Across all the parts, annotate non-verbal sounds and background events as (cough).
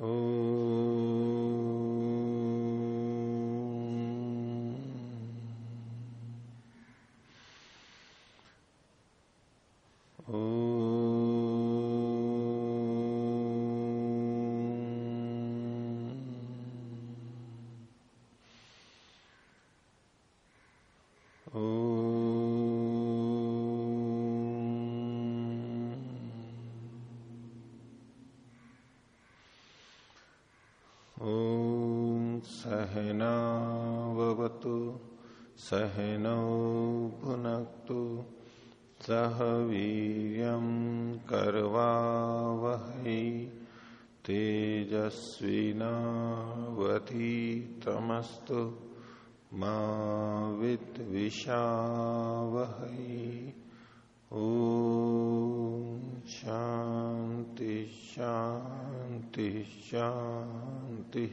Oh. सहनौ भुनक्तु सह वीर्यं कर्वावहै तेजस्विनावधीतमस्तु मा विद्विषावहै ओ शांति शांति शांति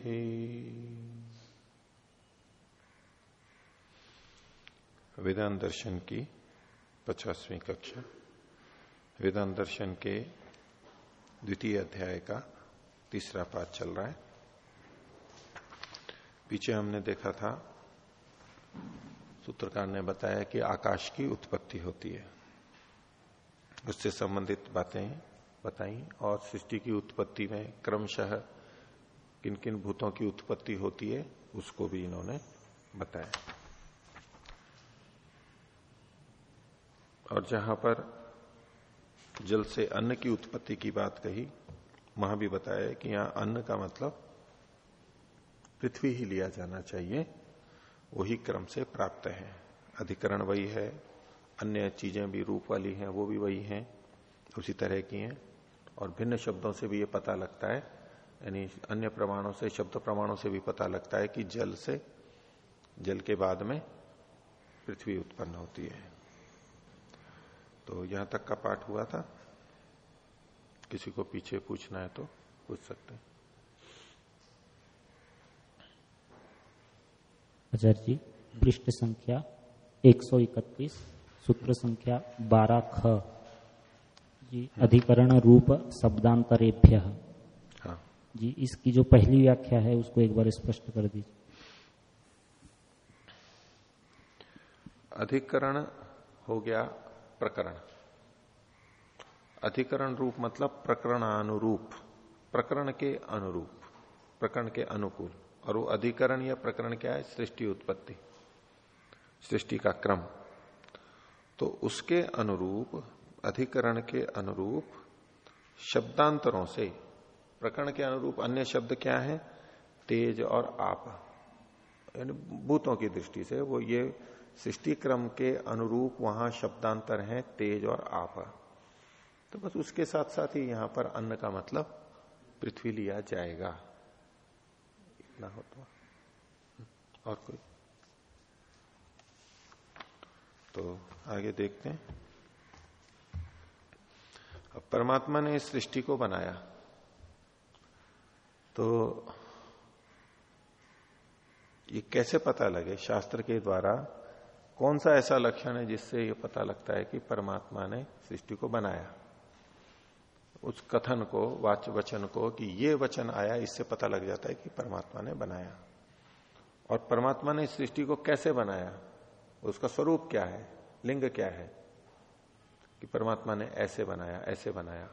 वेदांत दर्शन की पचासवीं कक्षा, वेदांत दर्शन के द्वितीय अध्याय का तीसरा पाठ चल रहा है। पीछे हमने देखा था, सूत्रकार ने बताया कि आकाश की उत्पत्ति होती है। उससे संबंधित बातें बताई और सृष्टि की उत्पत्ति में क्रमशः किन किन भूतों की उत्पत्ति होती है, उसको भी इन्होंने बताया। और जहाँ पर जल से अन्न की उत्पत्ति की बात कही, वहाँ भी बताया कि यहाँ अन्न का मतलब पृथ्वी ही लिया जाना चाहिए, वही क्रम से प्राप्त है। अधिकरण वही है, अन्य चीज़ें भी रूप वाली हैं, वो भी वही हैं, उसी तरह की हैं, और भिन्न शब्दों से भी ये पता लगता है, यानी अन्य प्रमाणों से, शब्द प्रमाणों से भी पता लगता है कि जल से, जल के बाद में पृथ्वी उत्पन्न होती है। तो यहाँ तक का पाठ हुआ था। किसी को पीछे पूछना है तो पूछ सकते हैं। आचार्य जी पृष्ठ संख्या 131 सूत्र संख्या 12 ख। जी अधिकरण रूप शब्दांतरेभ्य। हाँ। जी इसकी जो पहली व्याख्या है उसको एक बार स्पष्ट कर दीजिए। अधिकरण हो गया प्रकरण। अधिकरण रूप मतलब प्रकरणानुरूप, प्रकरण के अनुरूप, प्रकरण के अनुकूल। और वो अधिकरण या प्रकरण क्या है? सृष्टि उत्पत्ति, सृष्टि का क्रम। तो उसके अनुरूप, अधिकरण के अनुरूप शब्दांतरों से, प्रकरण के अनुरूप अन्य शब्द क्या है? तेज और आप। यानी भूतों की दृष्टि से वो ये सृष्टि क्रम के अनुरूप वहाँ शब्दांतर है, तेज और आप तो बस उसके साथ साथ ही यहाँ पर अन्न का मतलब पृथ्वी लिया जाएगा। इतना हो तो। और कोई? तो आगे देखते हैं। अब परमात्मा ने इस सृष्टि को बनाया। तो ये कैसे पता लगे? शास्त्र के द्वारा कौन सा ऐसा लक्षण है जिससे ये पता लगता है कि परमात्मा ने सृष्टि को बनाया? उस कथन को, वाच वचन को कि ये वचन आया, इससे पता लग जाता है कि परमात्मा ने बनाया। और परमात्मा ने सृष्टि को कैसे बनाया? उसका स्वरूप क्या है? लिंग क्या है? कि परमात्मा ने ऐसे बनाया ऐसे बनाया।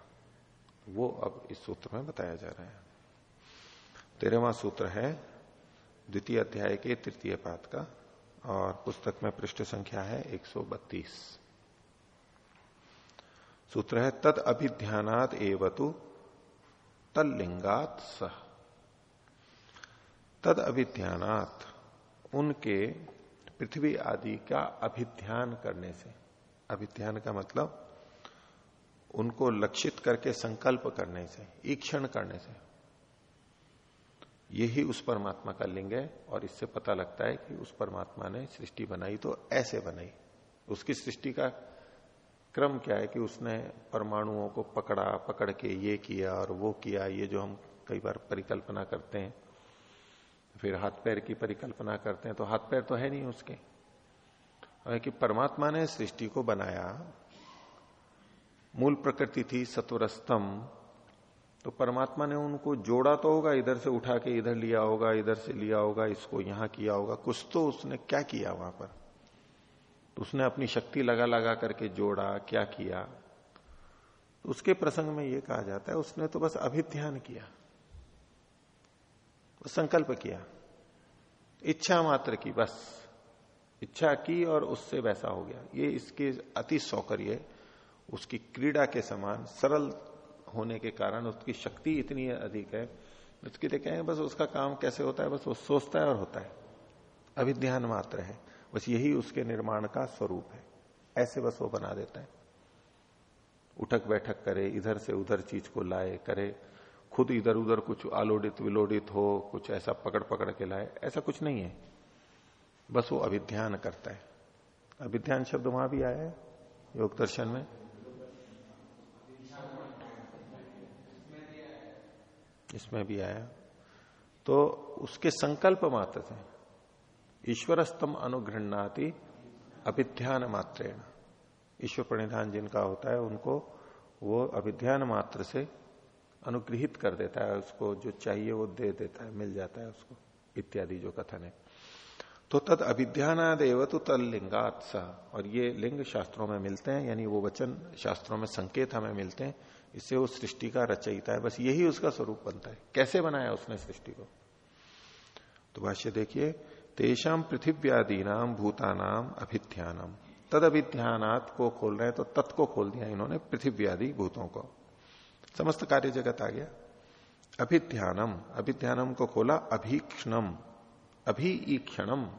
वो अब इस सूत्र में बताया जा रहा है। तेरहवा सूत्र है, द्वितीय अध्याय के तृतीय पाद का और पुस्तक में पृष्ठ संख्या है 132 सूत्र है, तद अभिध्यानात एवतु, तल्लिंगात सह तद अभिध्यानात, उनके पृथ्वी आदि का अभिध्यान करने से। अभिध्यान का मतलब उनको लक्षित करके संकल्प करने से, ईक्षण करने से। यही उस परमात्मा का लिंग है और इससे पता लगता है कि उस परमात्मा ने सृष्टि बनाई तो ऐसे बनाई। उसकी सृष्टि का क्रम क्या है कि उसने परमाणुओं को पकड़ा, पकड़ के ये किया और वो किया, ये जो हम कई बार परिकल्पना करते हैं। फिर हाथ पैर की परिकल्पना करते हैं तो हाथ पैर तो है नहीं उसके। कि परमात्मा ने सृष्टि को बनाया। मूल प्रकृति थी सत्वरस्तम तो परमात्मा ने उनको जोड़ा तो होगा, इधर से उठा के इधर लिया होगा, इधर से लिया होगा, इसको यहाँ किया होगा, कुछ तो उसने क्या किया वहाँ पर? तो उसने अपनी शक्ति लगा लगा करके जोड़ा, क्या किया? तो उसके प्रसंग में यह कहा जाता है, उसने तो बस अभिध्यान किया तो संकल्प किया, इच्छा मात्र की, बस, इच्छा की और उससे वैसा हो गया। ये इसके अति सौकर्य, उसकी क्रीड़ा के समान सरल होने के कारण उसकी शक्ति इतनी अधिक है। उसकी कहें, बस उसका काम कैसे होता है? बस वो सोचता है और होता है। अभिध्यान मात्र है। बस यही उसके निर्माण का स्वरूप है। ऐसे बस वो बना देता है। उठक बैठक करे, इधर से उधर चीज़ को लाए, करे। खुद इधर उधर कुछ आलोडित विलोडित हो, कुछ ऐसा पकड़ पकड़ के लाए। ऐसा कुछ नहीं है। बस वो अभिध्यान करता है। अभिध्यान शब्द वहाँ भी आया है, योग दर्शन में। इसमें भी आया। तो उसके संकल्प मात्र से ईश्वर स्तम अनुगृहणाति अभिध्यान मात्र ईश्वर प्रणिधान जिनका होता है, उनको वो अभिध्यान मात्र से अनुग्रहित कर देता है। उसको जो चाहिए वो दे देता है, मिल जाता है उसको, इत्यादि जो कथन है। तो तद अभिध्यानादेव तो तल लिंगात सा और ये लिंग शास्त्रों में मिलते हैं, यानी वो वचन शास्त्रों में संकेत हमें मिलते हैं। इससे वो सृष्टि का रचयिता है, बस यही उसका स्वरूप बनता है। कैसे बनाया उसने सृष्टि को? तो भाष्य देखिए तेषाम पृथिव्यादि नाम भूतानाम अभिध्यानम। तद अभिध्यानात को खोल रहे हैं तो तत् को खोल दिया इन्होंने, पृथिव्यादि भूतों को। समस्त कार्य जगत आ गया। अभिध्यानम अभिध्यानम को खोला, अभीक्षणम। अभी ईक्षणम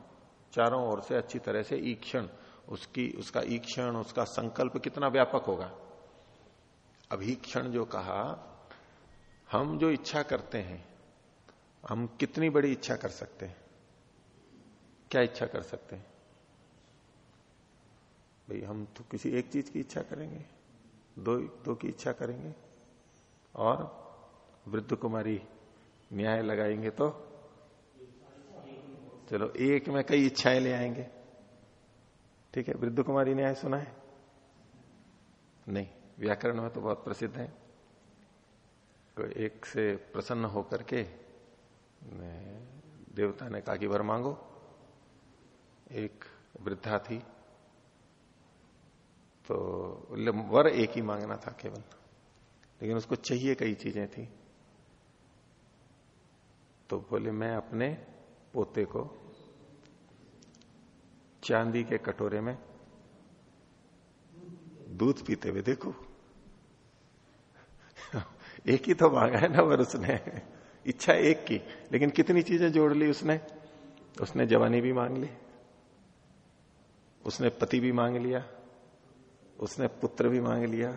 चारों ओर से अच्छी तरह से ईक्षण उसकी, उसका ईक्षण उसका संकल्प कितना व्यापक होगा? अभीक्षण जो कहा, हम जो इच्छा करते हैं, हम कितनी बड़ी इच्छा कर सकते हैं? क्या इच्छा कर सकते हैं? भाई, हम तो किसी एक चीज़ की इच्छा करेंगे, दो दो की इच्छा करेंगे, और वृद्ध कुमारी न्याय लगाएँगे तो? चलो, एक में कई इच्छाएँ ले आएँगे। ठीक है, वृद्ध कुमारी न्याय सुना है नहीं। व्याकरण में तो बहुत प्रसिद्ध है। तो एक से प्रसन्न होकर के देवता ने कहा कि वर मांगो। एक वृद्धा थी। तो वर एक ही मांगना था केवल। लेकिन उसको चाहिए कई चीज़ें थी। तो बोले, मैं अपने पोते को चांदी के कटोरे में दूध पीते हुए देखो? एक ही तो मांगा है ना वर उसने इच्छा एक की। लेकिन कितनी चीज़ें जोड़ ली उसने? उसने जवानी भी मांग ली, उसने पति भी मांग लिया, उसने पुत्र भी मांग लिया,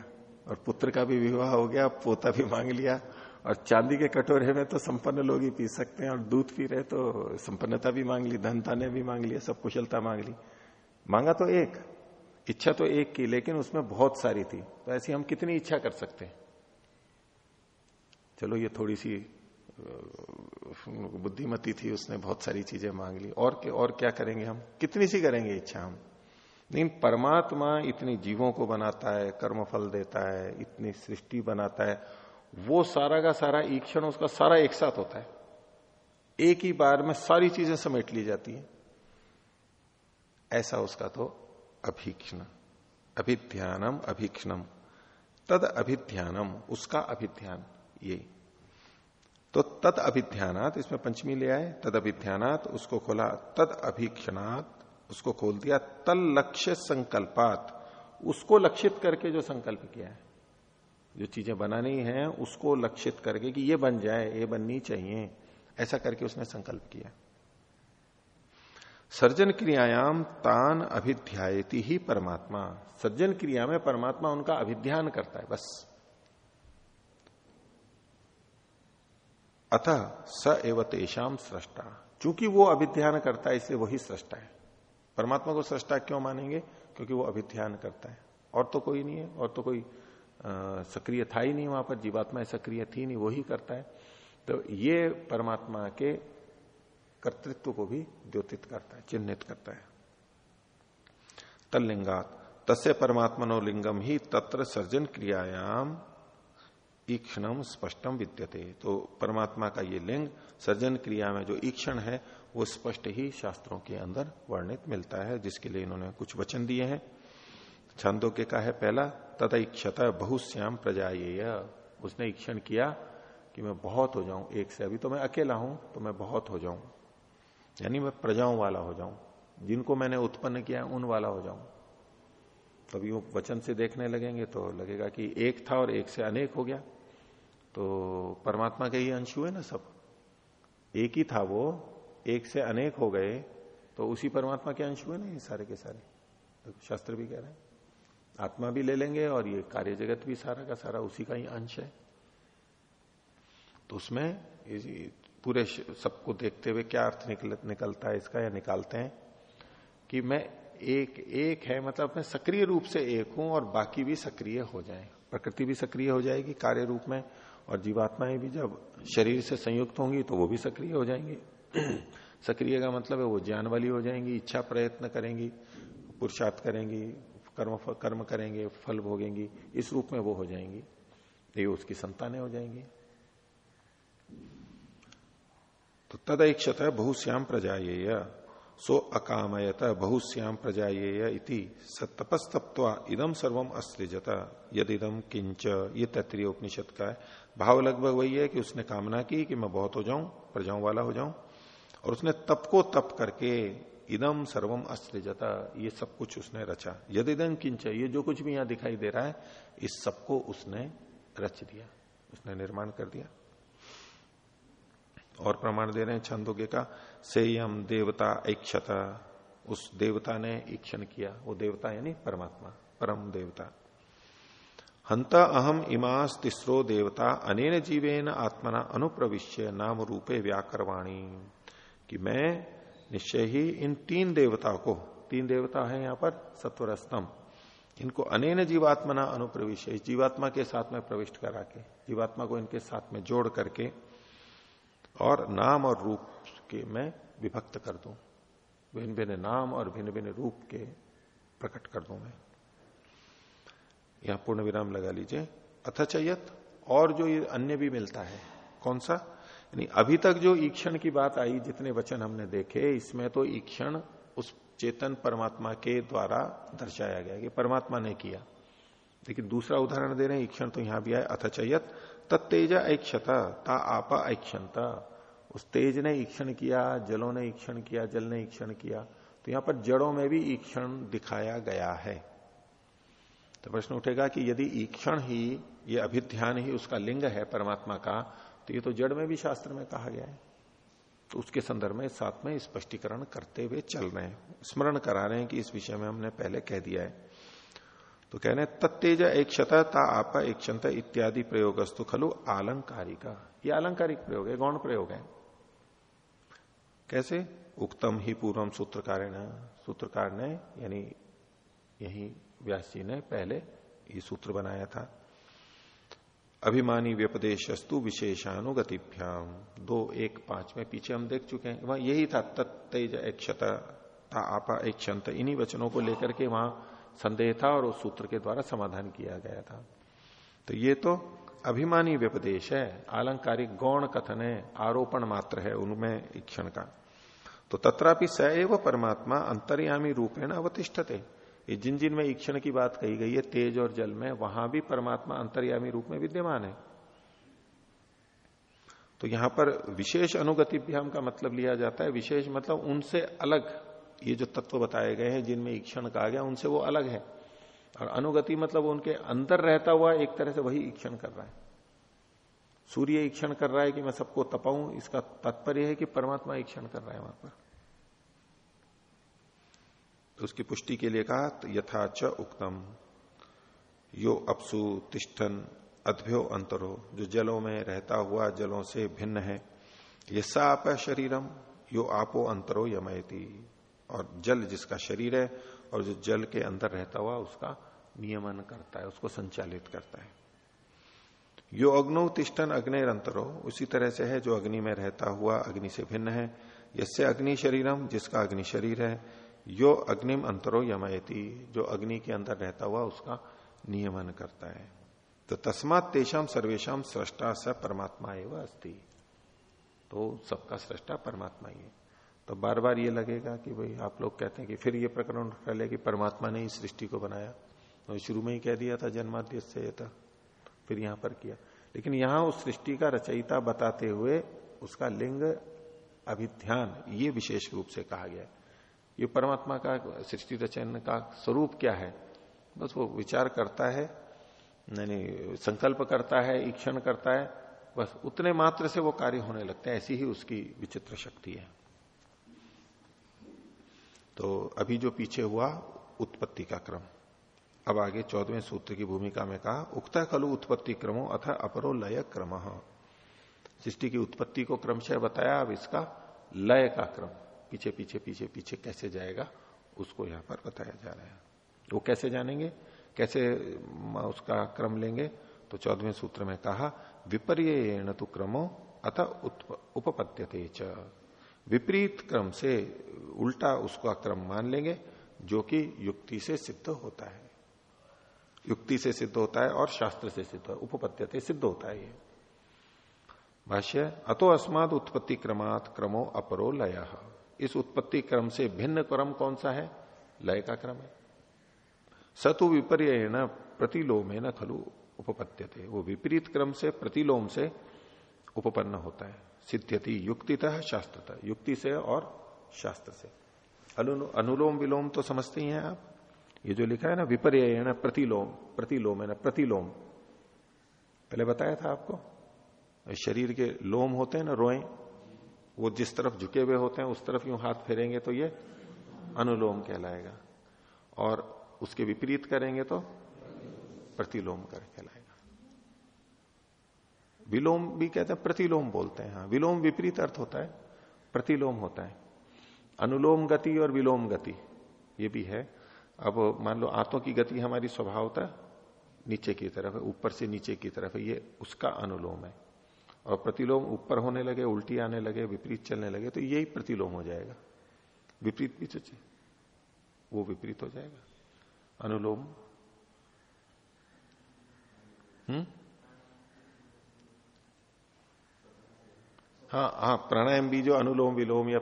और पुत्र का भी विवाह हो गया, पोता भी मांग लिया, और चांदी के कटोरे में तो संपन्न लोग ही पी सकते हैं, और दूध पी रहे तो संपन्नता भी मांग ली धनता ने भी मांग लिया, सब कुशलता मांग ली। मांगा तो एक, इच्छा तो एक की, लेकिन उसमें बहुत सारी थी। तो ऐसी हम कितनी इच्छा कर सकते हैं? चलो ये थोड़ी सी बुद्धिमती थी, उसने बहुत सारी चीज़ें मांग ली। और और क्या करेंगे हम? कितनी सी करेंगे इच्छा हम? लेकिन परमात्मा इतनी जीवों को बनाता है, कर्मफल देता है, इतनी सृष्टि बनाता है, वो सारा का सारा ईक्षण उसका सारा एक साथ होता है। एक ही बार में सारी चीज़ें समेट ली जाती है। ऐसा उसका तो अभीक्षण, अभिध्यानम, अभीक्षणम। तद अभिध्यानम, उसका अभिध्यान, ये। तो तद अभिध्यानात, इसमें पंचमी ले आए तद अभिध्यानात, उसको खोला तद अभिक्षणात, उसको खोल दिया, तल लक्ष्य संकल्पात। उसको लक्षित करके जो संकल्प किया है, जो चीज़ें बनानी है, उसको लक्षित करके कि ये बन जाए, ये बननी चाहिए, ऐसा करके उसने संकल्प किया। सर्जन क्रियायाम तान अभिध्यायती ही परमात्मा। सर्जन क्रिया में परमात्मा उनका अभिध्यान करता है, बस। अतः स एव तेषाम सृष्टा। चूँकि वो अभिध्यान करता है, इसलिए वही सृष्टा है। परमात्मा को सृष्टा क्यों मानेंगे? क्योंकि वो अभिध्यान करता है। और तो कोई नहीं है, और तो कोई सक्रिय था ही नहीं वहाँ पर जीवात्मा सक्रिय थी नहीं, वही करता है। तो ये परमात्मा के कर्तृत्व को भी द्योतित करता है, चिन्हित करता है। तल्लिंगात, तस्य परमात्मनो लिंगम ही तत्र सर्जन क्रियायाम ईक्षणम स्पष्टम विद्यते। तो परमात्मा का ये लिंग, सर्जन क्रिया में जो ईक्षण है, वो स्पष्ट ही शास्त्रों के अंदर वर्णित मिलता है, जिसके लिए इन्होंने कुछ वचन दिए हैं। छंदों के का है पहला तथा इक्षत बहुश्याम प्रजा उसने ईक्षण किया कि मैं बहुत हो जाऊँ, एक से अभी तो मैं अकेला हूँ तो मैं बहुत हो जाऊँ। यानी मैं प्रजाओं वाला हो जाऊँ, जिनको मैंने उत्पन्न किया उन वाला हो जाऊँ। तभी वो वचन से देखने लगेंगे तो लगेगा कि एक था और एक से अनेक हो गया। तो परमात्मा के ही अंश हुए ना सब। एक ही था वो एक से अनेक हो गए तो उसी परमात्मा के अंश हुए ना ये सारे के सारे। तो शास्त्र भी कह रहे हैं। आत्मा भी ले लेंगे और ये कार्य जगत भी सारा का सारा उसी का ही अंश है। तो उसमें पूरे सबको देखते हुए क्या अर्थ निकल, निकलता है इसका या निकालते हैं कि मैं एक एक है मतलब मैं सक्रिय रूप से एक हूँ और बाकी भी सक्रिय हो जाए। प्रकृति भी सक्रिय हो जाएगी कार्य रूप में और जीवात्माएँ भी जब शरीर से संयुक्त होंगी तो वो भी सक्रिय हो जाएँगी। (clears throat) सक्रिय का मतलब है वो ज्ञान वाली हो जाएँगी, इच्छा प्रयत्न करेंगी, पुरुषार्थ करेंगी, कर्म कर्म करेंगे, फल भोगेंगी, इस रूप में वो हो जाएँगी। ये उसकी संतानें हो जाएँगी। तो तदैक्षत बहुश्याम प्रजा सो अकामयत बहुश्याम प्रजा इति सतपस्तप्वा इदम सर्वम अस्त्रिजत। यदिदम किंच ये तत्रीय उपनिषद का है भाव लगभग वही है कि उसने कामना की कि मैं बहुत हो जाऊँ, प्रजाओं वाला हो जाऊँ। और उसने तप को तप करके इदम सर्वम अस्त्रिजता, ये सब कुछ उसने रचा। यदिदम किंच ये जो कुछ भी यहाँ दिखाई दे रहा है, इस सबको उसने रच दिया, उसने निर्माण कर दिया। और प्रमाण दे रहे हैं छंदोगे का सेयम देवता ऐक्षता। उस देवता ने ईक्षण किया। वो देवता यानी परमात्मा, परम देवता। हंत अहम इमास तिस्रो देवता, अनेन जीवेन आत्मना अनुप्रविश्य नाम रूपे व्याकरवाणी। कि मैं निश्चय ही इन तीन देवता को, तीन देवता है यहाँ पर सत्वर स्तंभ इनको अनेन जीवात्मना अनुप्रविश जीवात्मा के साथ में प्रविष्ट करा के, जीवात्मा को इनके साथ में जोड़ करके, और नाम और रूप के मैं विभक्त कर दूँ। भिन्न भिन्न नाम और भिन्न भिन्न रूप के प्रकट कर दूँ मैं। यहाँ पूर्ण विराम लगा लीजिए। अथचयत और जो ये अन्य भी मिलता है, कौन सा? यानी अभी तक जो ईक्षण की बात आई, जितने वचन हमने देखे, इसमें तो ईक्षण उस चेतन परमात्मा के द्वारा दर्शाया गया कि परमात्मा ने किया। लेकिन दूसरा उदाहरण दे रहे हैं, ईक्षण तो यहाँ भी आए अथचयत तत्तेज ऐक्षता, ता आपा ऐक्षणता उस तेज ने ईक्षण किया, जलों ने ईक्षण किया, जल ने ईक्षण किया तो यहाँ पर जड़ों में भी ईक्षण दिखाया गया है। तो प्रश्न उठेगा कि यदि ईक्षण ही, ये अभिध्यान ही उसका लिंग है परमात्मा का तो ये तो जड़ में भी शास्त्र में कहा गया है। तो उसके संदर्भ में साथ में स्पष्टीकरण करते हुए चल रहे हैं। स्मरण करा रहे हैं कि इस विषय में हमने पहले कह दिया है। तो कह रहे तत्तेज एक ता आपा एक इत्यादि प्रयोगस्तु खलु आलंकारिका। ये आलंकारिक प्रयोग है, गौण प्रयोग है। कैसे? उक्तम ही पूर्वम सूत्रकार सूत्रकार ने यानी यही व्यास जी ने पहले ये सूत्र बनाया था। अभिमानी व्यपदेशस्तु विशेषानुगतिभ्याम दो एक पाँच में पीछे हम देख चुके हैं। वहाँ यही था, तत्तेज एक आपा एक इन्हीं वचनों को लेकर के वहाँ संदेह था और उस सूत्र के द्वारा समाधान किया गया था। तो ये तो अभिमानी व्यपदेश है, आलंकारिक गौण कथन है, आरोपण मात्र है उनमें इक्षण का। तो तथापि एव परमात्मा अंतर्यामी रूपेण अवतिष्ठते। ये जिन जिन में ईक्षण की बात कही गई है, तेज और जल में, वहाँ भी परमात्मा अंतर्यामी रूप में विद्यमान है। तो यहाँ पर विशेष अनुगतिभ्याम का मतलब लिया जाता है। विशेष मतलब उनसे अलग, ये जो तत्व बताए गए हैं, जिनमें ईक्षण कहा गया, उनसे वो अलग है। और अनुगति मतलब उनके अंदर रहता हुआ एक तरह से वही ईक्षण कर रहा है। सूर्य ईक्षण कर रहा है कि मैं सबको तपाऊं, इसका तात्पर्य है कि परमात्मा ईक्षण कर रहा है वहाँ पर। तो उसकी पुष्टि के लिए कहा तो यथाच उक्तम। यो अपसु तिष्ठन अद्भ्यो अंतरो, जो जलों में रहता हुआ जलों से भिन्न है। ये साप शरीरम, यो आपो अंतरो यमयती। और जल जिसका शरीर है और जो जल के अंदर रहता हुआ उसका नियमन करता है, उसको संचालित करता है। यो अग्नो तिष्ठन अग्नि अंतरो उसी तरह से है जो अग्नि में रहता हुआ अग्नि से भिन्न है। यसे अग्नि शरीरम, जिसका अग्नि शरीर है, यो अग्निम अंतरो यमयती, जो अग्नि के अंदर रहता हुआ उसका नियमन करता है। तो तस्मात तेषाम सर्वेशम सृष्टा स परमात्मा एवं अस्थि तो सबका सृष्टा परमात्मा ही है। तो बार बार ये लगेगा कि भाई आप लोग कहते हैं कि फिर ये प्रकरण उठा कि परमात्मा ने ही सृष्टि को बनाया। तो शुरू में ही कह दिया था जन्माद्य से था। फिर यहाँ पर किया। लेकिन यहाँ उस सृष्टि का रचयिता बताते हुए उसका लिंग अभिध्यान, ये विशेष रूप से कहा गया ये परमात्मा का सृष्टि रचन का स्वरूप क्या है? बस वो विचार करता है, यानी संकल्प करता है, ईक्षण करता है, बस उतने मात्र से वो कार्य होने लगते हैं, ऐसी ही उसकी विचित्र शक्ति है। तो अभी जो पीछे हुआ, उत्पत्ति का क्रम। अब आगे चौदवें सूत्र की भूमिका में कहा, उक्ता खलु उत्पत्ति क्रमो अथ अपरो लय क्रम। सृष्टि की उत्पत्ति को क्रमशः बताया, अब इसका लय का क्रम। पीछे पीछे पीछे पीछे कैसे जाएगा, उसको यहाँ पर बताया जा रहा है। वो कैसे जानेंगे, कैसे उसका क्रम लेंगे तो चौदहवें सूत्र में कहा विपर्य तो क्रमो अथ उपपद्यते च। विपरीत क्रम से उल्टा उसका क्रम मान लेंगे, जो कि युक्ति से सिद्ध होता है। युक्ति से सिद्ध होता है और शास्त्र से सिद्ध उपपत्ति सिद्ध होता है ये। भाष्य, अतो अस्माद उत्पत्ति क्रमात क्रमो अपरो लय। इस उत्पत्ति क्रम से भिन्न क्रम कौन सा है? लय का क्रम है। सतु विपर्य प्रतिलोम न खलु उपपत्य वो विपरीत क्रम से, प्रतिलोम से उपपन्न होता है। सिद्ध्यति युक्तितः शास्त्रतः। युक्ति से और शास्त्र से। अनुलोम विलोम तो समझते ही हैं आप। ये जो लिखा है ना विपर्य है ना प्रतिलोम प्रतिलोम है ना, प्रतिलोम। पहले बताया था आपको? शरीर के लोम होते हैं ना, रोए। वो जिस तरफ़ झुके हुए होते हैं, उस तरफ़ यूँ हाथ फेरेंगे तो ये अनुलोम कहलाएगा। और उसके विपरीत करेंगे तो प्रतिलोम कर कहलाएगा। विलोम भी कहते हैं, प्रतिलोम बोलते हैं। हाँ विलोम विपरीत अर्थ होता है, प्रतिलोम होता है। अनुलोम गति और विलोम गति, ये भी है। अब मान लो आंतों की गति हमारी स्वभावता नीचे की तरफ़ है, ऊपर से नीचे की तरफ़ है, ये उसका अनुलोम है। और प्रतिलोम ऊपर होने लगे, उल्टी आने लगे, विपरीत चलने लगे तो यही प्रतिलोम हो जाएगा। विपरीत भी सोचे वो विपरीत हो जाएगा। अनुलोम हम्म? हाँ हाँ प्राणायाम भी जो अनुलोम विलोम या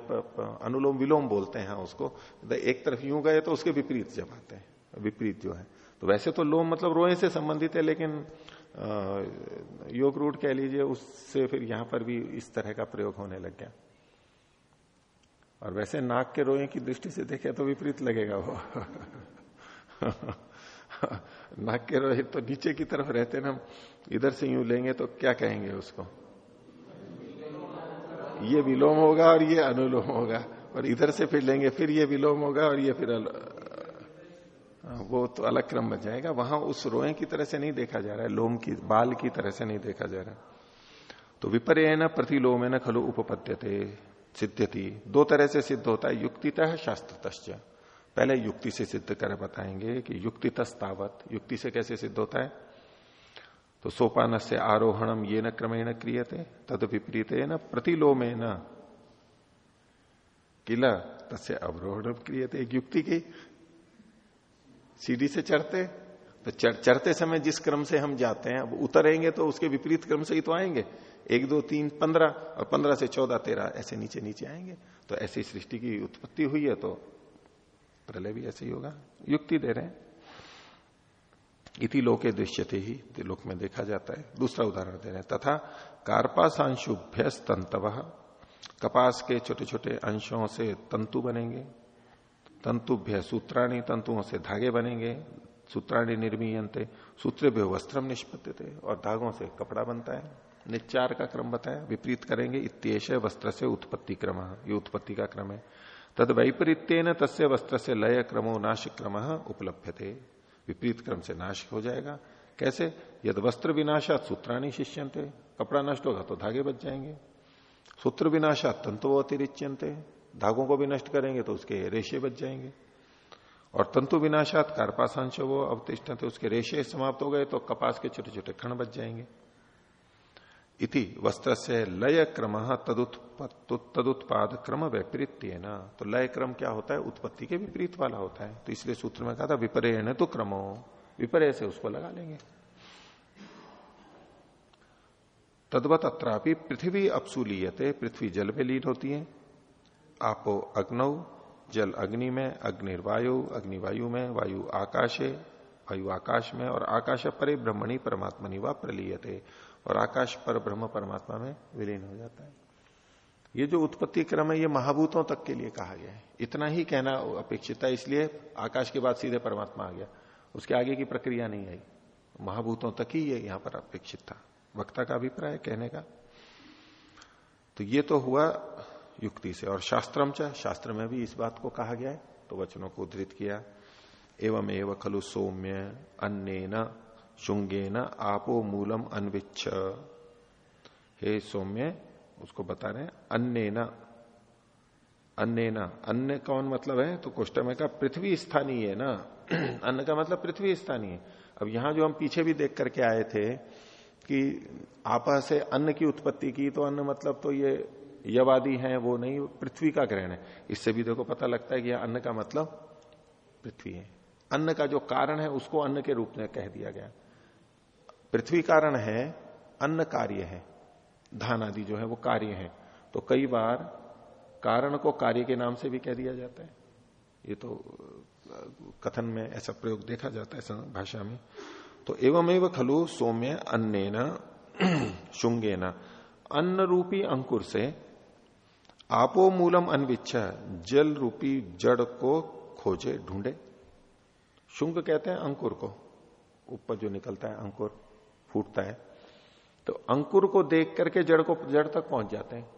अनुलोम विलोम बोलते हैं हाँ उसको तो एक तरफ़ यूँ गए तो उसके विपरीत जब आते हैं, विपरीत जो है। तो वैसे तो लोम मतलब रोए से संबंधित है, लेकिन योग रूट कह लीजिए, उससे फिर यहाँ पर भी इस तरह का प्रयोग होने लग गया। और वैसे नाक के रोए की दृष्टि से देखे तो विपरीत लगेगा वो। (laughs) नाक के रोए तो नीचे की तरफ़ रहते ना इधर से यूँ लेंगे तो क्या कहेंगे उसको? ये विलोम होगा और ये अनुलोम होगा। और इधर से फिर लेंगे फिर ये विलोम होगा और ये फिर हाँ, वो तो अलग क्रम बन जाएगा। वहाँ उस रोए की तरह से नहीं देखा जा रहा है लोम की बाल की तरह से नहीं देखा जा रहा तो विपर्य न प्रतिलोम न खलु उपपद्यते सिद्धति दो तरह से सिद्ध होता है युक्तितः शास्त्र पहले युक्ति से सिद्ध कर बताएँगे कि युक्ति तस्तावत युक्ति से कैसे सिद्ध होता है? तो सोपान से आरोहणम ये न क्रमेण क्रियते तद विपरीत न प्रतिलोमे न किला? तस्य अवरोहण क्रियते। एक युक्ति की सीढ़ी से चढ़ते तो चढ़, चढ़ते समय जिस क्रम से हम जाते हैं अब उतरेंगे तो उसके विपरीत क्रम से ही तो आएँगे। एक दो तीन पंद्रह और पंद्रह से चौदह तेरह ऐसे नीचे नीचे आएँगे। तो ऐसी सृष्टि की उत्पत्ति हुई है तो प्रलय भी ऐसे ही होगा। युक्ति दे रहे हैं। इति लोके दृश्यते ही लोक में देखा जाता है। दूसरा उदाहरण दे रहे तथा कार्पासांशुभ्य तंतव कपास के छोटे छोटे अंशों से तंतु बनेंगे। तंतुभ्य सूत्राणी तंतुओं से धागे बनेंगे। सूत्राणी निर्मीयंते सूत्र भी वस्त्रम निष्पत्ति और धागों से कपड़ा बनता है। निचार का क्रम बताया, विपरीत करेंगे इत्येश वस्त्र से उत्पत्ति क्रम, ये उत्पत्ति का क्रम है। तद वैपरीत्यन तस्य वस्त्र से लय क्रमो नाश क्रम उपलब्ध विपरीत क्रम से नाश हो जाएगा। कैसे? यद वस्त्र विनाशात सूत्राणी शिष्यंते कपड़ा नष्ट होगा तो धागे बच जाएँगे। सूत्र विनाशात तंतु अतिरिच्यंते धागों को भी नष्ट करेंगे तो उसके रेशे बच जाएँगे। और तंतु विनाशात कार्पासांश वो अवतिष्ठते उसके रेशे समाप्त हो गए तो कपास के छोटे छोटे खंड बच जाएँगे। इति वस्त्र से लय क्रम तदुत्पाद क्रम वैपरीत्य न तो लय क्रम क्या होता है? उत्पत्ति के विपरीत वाला होता है। तो इसलिए सूत्र में कहा था विपर्य तो क्रमो। विपर्य से उसको लगा लेंगे। तद्वत अत्रापि पृथ्वी अपसूलीयते, पृथ्वी जल में लीन होती है। आपो अग्नौ, जल अग्नि में, अग्निर्वायु, अग्निवायु में, वायु आकाशे, वायु आकाश में और आकाश परे ब्रह्मणी परमात्मा व प्रलीयते। और आकाश पर ब्रह्म परमात्मा में विलीन हो जाता है। ये जो उत्पत्ति क्रम है, ये महाभूतों तक के लिए कहा गया है। इतना ही कहना अपेक्षित है, इसलिए आकाश के बाद सीधे परमात्मा आ गया। उसके आगे की प्रक्रिया नहीं आई। महाभूतों तक ही ये यहाँ पर अपेक्षित था। वक्ता का अभिप्राय कहने का। तो ये तो हुआ युक्ति से। और शास्त्रम शास्त्र में भी इस बात को कहा गया है। तो वचनों को उद्धृत किया। एवं एवं खलु सौम्य अन्य शुंगे न आपो मूलम अन्विच्छ। हे सौम्य, उसको बता रहे हैं अन्य न अन्य कौन मतलब है? तो कोष्टम का पृथ्वी स्थानीय है ना? (clears throat) अन्न का मतलब पृथ्वी स्थानीय। अब यहाँ जो हम पीछे भी देख करके आए थे कि आपा से अन्न की उत्पत्ति की तो अन्न मतलब तो ये यवादी है, वो नहीं, पृथ्वी का ग्रहण है। इससे भी देखो पता लगता है कि अन्न का मतलब पृथ्वी है। अन्न का जो कारण है, उसको अन्न के रूप में कह दिया गया। पृथ्वी कारण है, अन्न कार्य है। धान आदि जो है, वो कार्य है। तो कई बार कारण को कार्य के नाम से भी कह दिया जाता है। ये तो कथन में ऐसा प्रयोग देखा जाता है भाषा में। तो एवं एवं खलु सौम्य शुंगे न अन्न रूपी अंकुर से आपो मूलम अनविच्छा जल रूपी जड़ को खोजे, ढूंढे। शुंग कहते हैं अंकुर को। ऊपर जो निकलता है अंकुर। फूटता है तो अंकुर को देख करके जड़ को, जड़ तक पहुँच जाते हैं।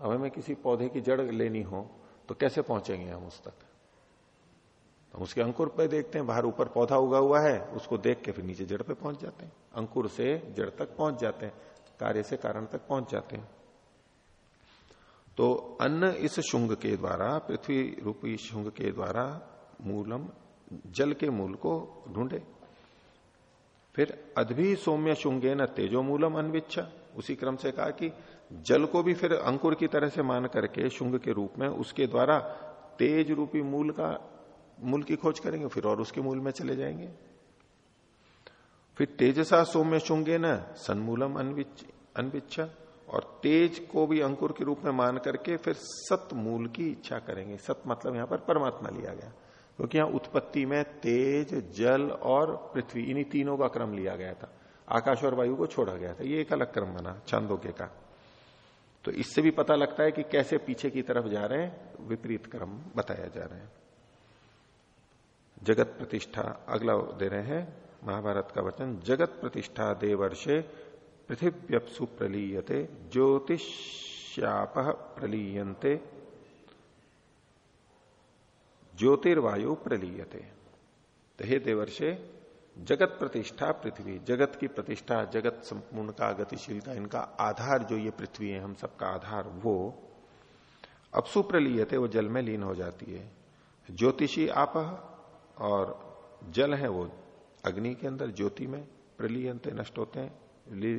अब हमें किसी पौधे की जड़ लेनी हो तो कैसे पहुँचेंगे हम उस तक? हम उसके अंकुर पे देखते हैं, बाहर ऊपर पौधा उगा हुआ है, उसको देख के फिर नीचे जड़ पे पहुँच जाते हैं। अंकुर से जड़ तक पहुँच जाते हैं, कार्य से कारण तक पहुँच जाते हैं। तो अन्न इस शुंग के द्वारा, पृथ्वी रूपी शुंग के द्वारा, मूलम, जल के मूल को ढूंढे। फिर अद्भि सौम्य शुंगे न तेजो मूलम अनविच्छा। उसी क्रम से कहा कि जल को भी फिर अंकुर की तरह से मान करके शुंग के रूप में उसके द्वारा तेज रूपी मूल का, मूल की खोज करेंगे, फिर और उसके मूल में चले जाएँगे। फिर तेजसा सौम्य शुंगे न सन्मूलम अनविच्छा और तेज को भी अंकुर के रूप में मान करके फिर सत मूल की इच्छा करेंगे। सत मतलब यहाँ पर परमात्मा लिया गया। क्योंकि यहाँ उत्पत्ति में तेज, जल और पृथ्वी, इन्हीं तीनों का क्रम लिया गया था। आकाश और वायु को छोड़ा गया था। ये एक अलग क्रम बना छांदोग्य का तो इससे भी पता लगता है कि कैसे पीछे की तरफ़ जा रहे हैं, विपरीत क्रम बताया जा रहे हैं। जगत प्रतिष्ठा, अगला दे रहे हैं, महाभारत का वचन, जगत प्रतिष्ठा देवर्षे पृथिव्यपसु प्रलीयते, ज्योतिष्याप प्रलीयते ज्योतिर्वायु प्रलीयते। तो हे देवर्षे, जगत प्रतिष्ठा पृथ्वी, जगत की प्रतिष्ठा, जगत संपूर्ण का गतिशीलता इनका आधार, जो ये पृथ्वी है, हम सबका आधार, वो अपसु प्रलीयते वो जल में लीन हो जाती है। ज्योतिषी आप और जल है वो अग्नि के अंदर, ज्योति में प्रलीयंत नष्ट होते हैं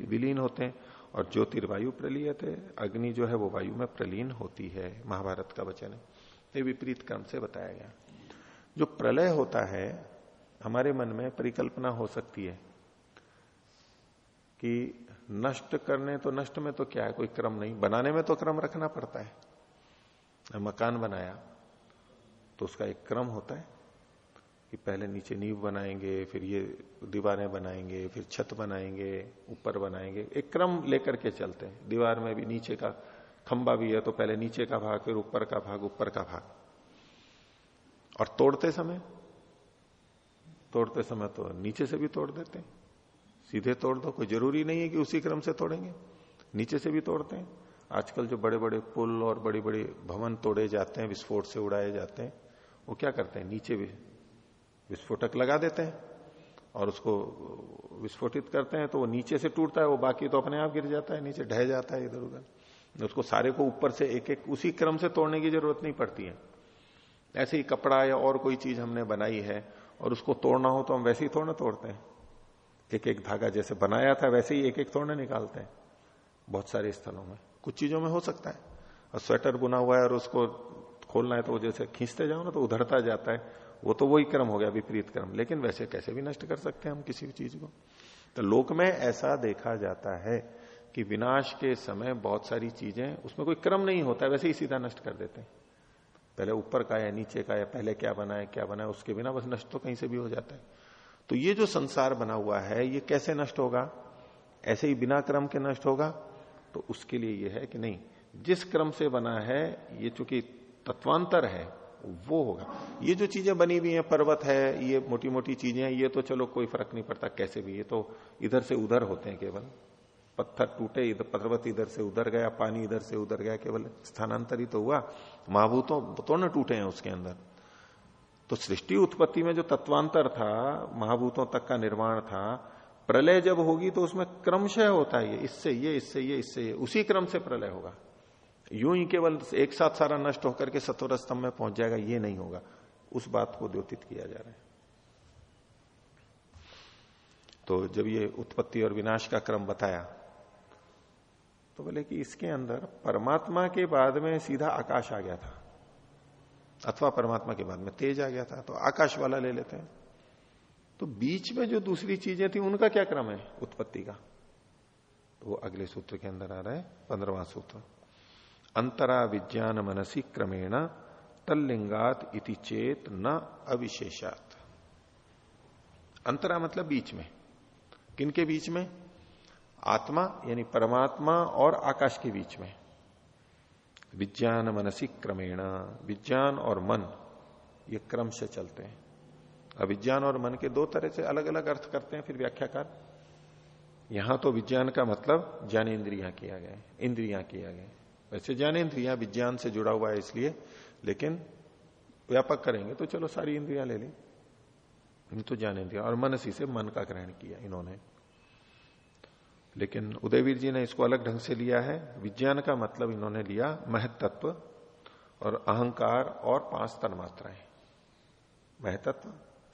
विलीन होते हैं, और ज्योतिर्वायु प्रलीयते, अग्नि जो है वो वायु में प्रलीन होती है, महाभारत का वचन है। ये विपरीत क्रम से बताया गया। जो प्रलय होता है, हमारे मन में परिकल्पना हो सकती है कि नष्ट करने तो नष्ट में तो क्या है? कोई क्रम नहीं। बनाने में तो क्रम रखना पड़ता है। मकान बनाया तो उसका एक क्रम होता है कि पहले नीचे नींव बनाएँगे, फिर ये दीवारें बनाएँगे, फिर छत बनाएँगे, ऊपर बनाएँगे। एक क्रम लेकर के चलते हैं। दीवार में भी नीचे का खंबा भी है तो पहले नीचे का भाग, फिर ऊपर का भाग, ऊपर का भाग। और तोड़ते समय तोड़ते समय तो नीचे से भी तोड़ देते हैं। सीधे तोड़ दो, कोई ज़रूरी नहीं है कि उसी क्रम से तोड़ेंगे। नीचे से भी तोड़ते हैं। आजकल जो बड़े बड़े पुल और बड़ी बड़ी भवन तोड़े जाते हैं, विस्फोट से उड़ाए जाते हैं, वो क्या करते हैं? नीचे भी विस्फोटक लगा देते हैं और उसको विस्फोटित करते हैं तो वो नीचे से टूटता है, वो बाकी तो अपने आप गिर जाता है, नीचे ढह जाता है इधर उधर उसको सारे को ऊपर से एक एक उसी क्रम से तोड़ने की ज़रूरत नहीं पड़ती है। ऐसे ही कपड़ा या और कोई चीज़ हमने बनाई है और उसको तोड़ना हो तो हम वैसे ही थोड़ा तोड़ते हैं। एक एक धागा जैसे बनाया था वैसे ही एक एक थोड़ना निकालते हैं। बहुत सारे स्थलों में। कुछ चीज़ों में हो सकता है। और स्वेटर बुना हुआ है और उसको खोलना है तो जैसे खींचते जाओ ना तो उधरता जाता है। वो तो वही क्रम हो गया, विपरीत क्रम। लेकिन वैसे कैसे भी नष्ट कर सकते हैं हम किसी भी चीज़ को। तो लोक में ऐसा देखा जाता है कि विनाश के समय बहुत सारी चीज़ें, उसमें कोई क्रम नहीं होता, वैसे ही सीधा नष्ट कर देते हैं। पहले ऊपर का या नीचे का या पहले क्या बना है, क्या बना है, उसके बिना बस नष्ट तो कहीं से भी हो जाता है। तो ये जो संसार बना हुआ है, ये कैसे नष्ट होगा? ऐसे ही बिना क्रम के नष्ट होगा? तो उसके लिए यह है कि नहीं, जिस क्रम से बना है, ये चूँकि तत्वांतर है, वो होगा। ये जो चीज़ें बनी हुई हैं, पर्वत है, ये मोटी मोटी चीज़ें हैं, ये तो चलो कोई फ़र्क नहीं पड़ता, कैसे भी, ये तो इधर से उधर होते हैं केवल। पत्थर टूटे, इधर पर्वत इधर से उधर गया, पानी इधर से उधर गया, केवल स्थानांतरित तो हुआ। महाभूतों तो न टूटे हैं उसके अंदर। तो सृष्टि उत्पत्ति में जो तत्वांतर था, महाभूतों तक का निर्माण था, प्रलय जब होगी तो उसमें क्रमशः होता है इससे ये इससे ये इससे ये, उसी क्रम से प्रलय होगा। यूँ ही केवल एक साथ सारा नष्ट होकर के सत्वर स्तंभ में पहुँच जाएगा, ये नहीं होगा। उस बात को द्योतित किया जा रहा है। तो जब ये उत्पत्ति और विनाश का क्रम बताया तो बोले कि इसके अंदर परमात्मा के बाद में सीधा आकाश आ गया था। अथवा परमात्मा के बाद में तेज आ गया था तो आकाश वाला ले लेते हैं। तो बीच में जो दूसरी चीज़ें थी, उनका क्या क्रम है? उत्पत्ति का। तो वो अगले सूत्र के अंदर आ रहा है पंद्रवा सूत्र। अंतरा विज्ञान मनसी क्रमेण तल्लिंगात इति चेत न अविशेषात। अंतरा मतलब बीच में। किनके बीच में? आत्मा, यानी परमात्मा और आकाश के बीच में। विज्ञान मनसी क्रमेण, विज्ञान और मन, ये क्रम से चलते हैं। अविज्ञान और मन के दो तरह से अलग अलग अर्थ करते हैं, फिर व्याख्याकार। यहाँ तो विज्ञान का मतलब ज्ञानेन्द्रिया किया गया इंद्रिया किया गया वैसे ज्ञानेन्द्रिया विज्ञान से जुड़ा हुआ है इसलिए, लेकिन व्यापक करेंगे तो चलो सारी इंद्रिया ले ली। तो ज्ञानेन्द्रिया, और मनसी से मन का ग्रहण किया इन्होंने। लेकिन उदयवीर जी ने इसको अलग ढंग से लिया है। विज्ञान का मतलब इन्होंने लिया महतत्व और अहंकार और पाँच तन्मात्राएँ महतत्व,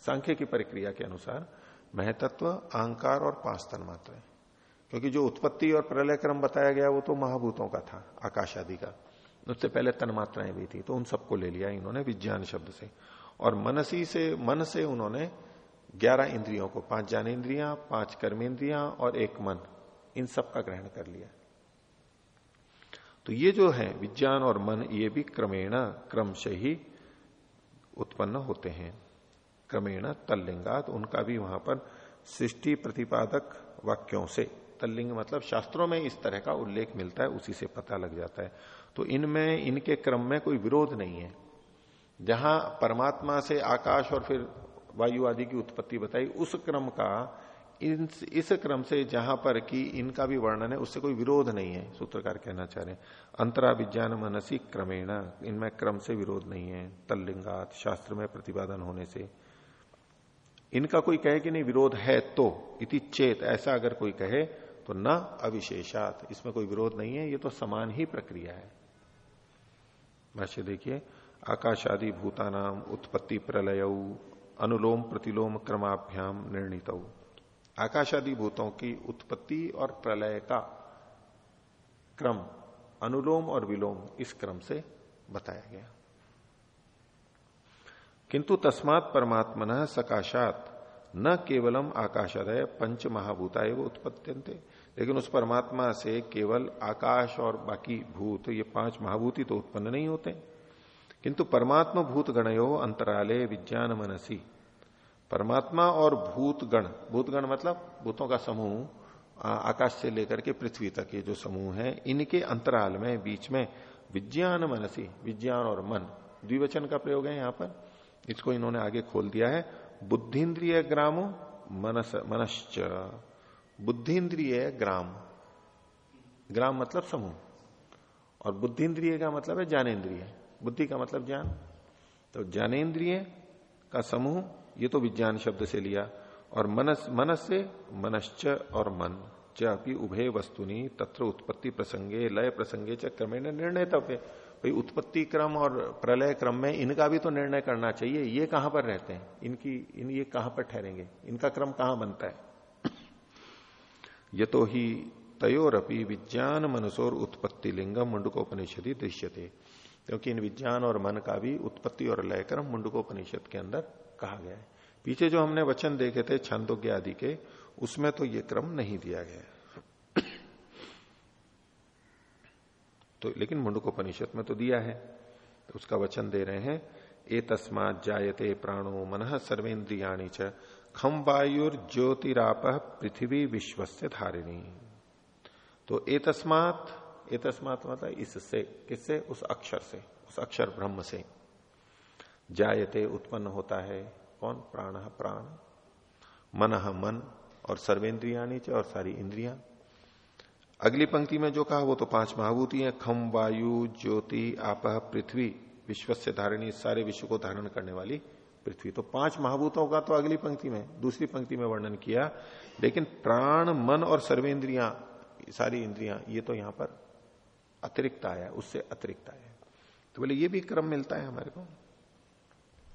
सांख्य की प्रक्रिया के अनुसार महतत्व, अहंकार और पाँच तन्मात्राएँ क्योंकि जो उत्पत्ति और प्रलय क्रम बताया गया, वो तो महाभूतों का था, आकाश आदि का। उससे पहले तन्मात्राएँ भी थी तो उन सबको ले लिया इन्होंने विज्ञान शब्द से। और मनसी से, मन से उन्होंने ग्यारह इंद्रियों को, पाँच ज्ञान इंद्रिया पाँच कर्मेंद्रियाँ और एक मन। इन सब का ग्रहण कर लिया। तो ये जो है विज्ञान और मन, ये भी क्रमेण क्रम से ही उत्पन्न होते हैं। क्रमेण तल्लिंगात, उनका भी वहाँ पर सृष्टि प्रतिपादक वाक्यों से। तल्लिंग मतलब शास्त्रों में इस तरह का उल्लेख मिलता है, उसी से पता लग जाता है। तो इनमें, इनके क्रम में कोई विरोध नहीं है। जहाँ परमात्मा से आकाश और फिर वायु आदि की उत्पत्ति बताई, उस क्रम का इन इस क्रम से जहाँ पर कि इनका भी वर्णन है, उससे कोई विरोध नहीं है, सूत्रकार कहना चाह रहे अंतरा विज्ञान मनसी क्रमेण, इनमें क्रम से विरोध नहीं है, तल्लिंगात, शास्त्र में प्रतिपादन होने से। इनका कोई कहे कि नहीं, विरोध है तो इति चेत, ऐसा अगर कोई कहे तो न अविशेषात, इसमें कोई विरोध नहीं है, ये तो समान ही प्रक्रिया है। भाष्य देखिए आकाश आदि भूतानाम उत्पत्ति प्रलय, अनुलोम प्रतिलोम क्रमाभ्याम निर्णित। आकाश आदि भूतों की उत्पत्ति और प्रलय का क्रम, अनुलोम और विलोम इस क्रम से बताया गया। किंतु तस्मात परमात्मन सकाशात न केवलम आकाशादय पंच महाभूता एवं उत्पत्त्यंते लेकिन उस परमात्मा से केवल आकाश और बाकी भूत, ये पाँच महाभूति तो उत्पन्न नहीं होते। किंतु परमात्मा भूत गणयो, अंतराले विज्ञान मनसी परमात्मा और भूत गण भूत गण मतलब भूतों का समूह आकाश से लेकर के पृथ्वी तक ये जो समूह है, इनके अंतराल में, बीच में विज्ञान मनसी, विज्ञान और मन, द्विवचन का प्रयोग है यहाँ पर। इसको इन्होंने आगे खोल दिया है बुद्धिन्द्रिय ग्रामो मनस, मनश्च। बुद्धिन्द्रिय ग्राम ग्राम मतलब समूह। और बुद्धिन्द्रिय का मतलब है ज्ञानेन्द्रिय बुद्धि का मतलब ज्ञान। तो ज्ञानेन्द्रिय का समूह ये तो विज्ञान शब्द से लिया। और मनस मनस से मनश्च और मन। ची उभय वस्तुनि तत्र उत्पत्ति प्रसंगे, लय प्रसंगे च क्रमेण निर्णय तव्य भाई उत्पत्ति क्रम और प्रलय क्रम में इनका भी तो निर्णय करना चाहिए। ये कहाँ पर रहते हैं? इनकी, इन, ये कहाँ पर ठहरेंगे? इनका क्रम कहाँ बनता है? ये तो ही तयोरअपी विज्ञान मनसोर उत्पत्ति लिंगम मुंडकोपनिषदि दृश्यते। क्योंकि इन विज्ञान और मन का भी उत्पत्ति और लय क्रम मुंडकोपनिषद के अंदर कहा गया है। पीछे जो हमने वचन देखे थे, छंदोग्य आदि के, उसमें तो ये क्रम नहीं दिया गया तो लेकिन मुंडकोपनिषद में तो दिया है तो उसका वचन दे रहे हैं ए तस्मात जायते प्राणो मन सर्वेन्द्रिया च खम वायुर ज्योतिराप पृथ्वी विश्व से धारिणी। तो ए तस्मात ए तस्मात मतलब इससे, किससे? उस अक्षर से, उस अक्षर ब्रह्म से। जायते उत्पन्न होता है। कौन? प्राण प्राण। मन मन, और सर्वेन्द्रिया नीचे और सारी इंद्रियाँ। अगली पंक्ति में जो कहा, वो तो पाँच महाभूति है। खम, वायु, ज्योति, आप, पृथ्वी विश्व से धारणी, सारे विश्व को धारण करने वाली पृथ्वी। तो पाँच महाभूतों का तो अगली पंक्ति में, दूसरी पंक्ति में वर्णन किया। लेकिन प्राण, मन और सर्वेन्द्रिया सारी इंद्रियाँ, ये तो यहाँ पर अतिरिक्त आया, उससे अतिरिक्त आया। तो बोले, ये भी क्रम मिलता है हमारे को।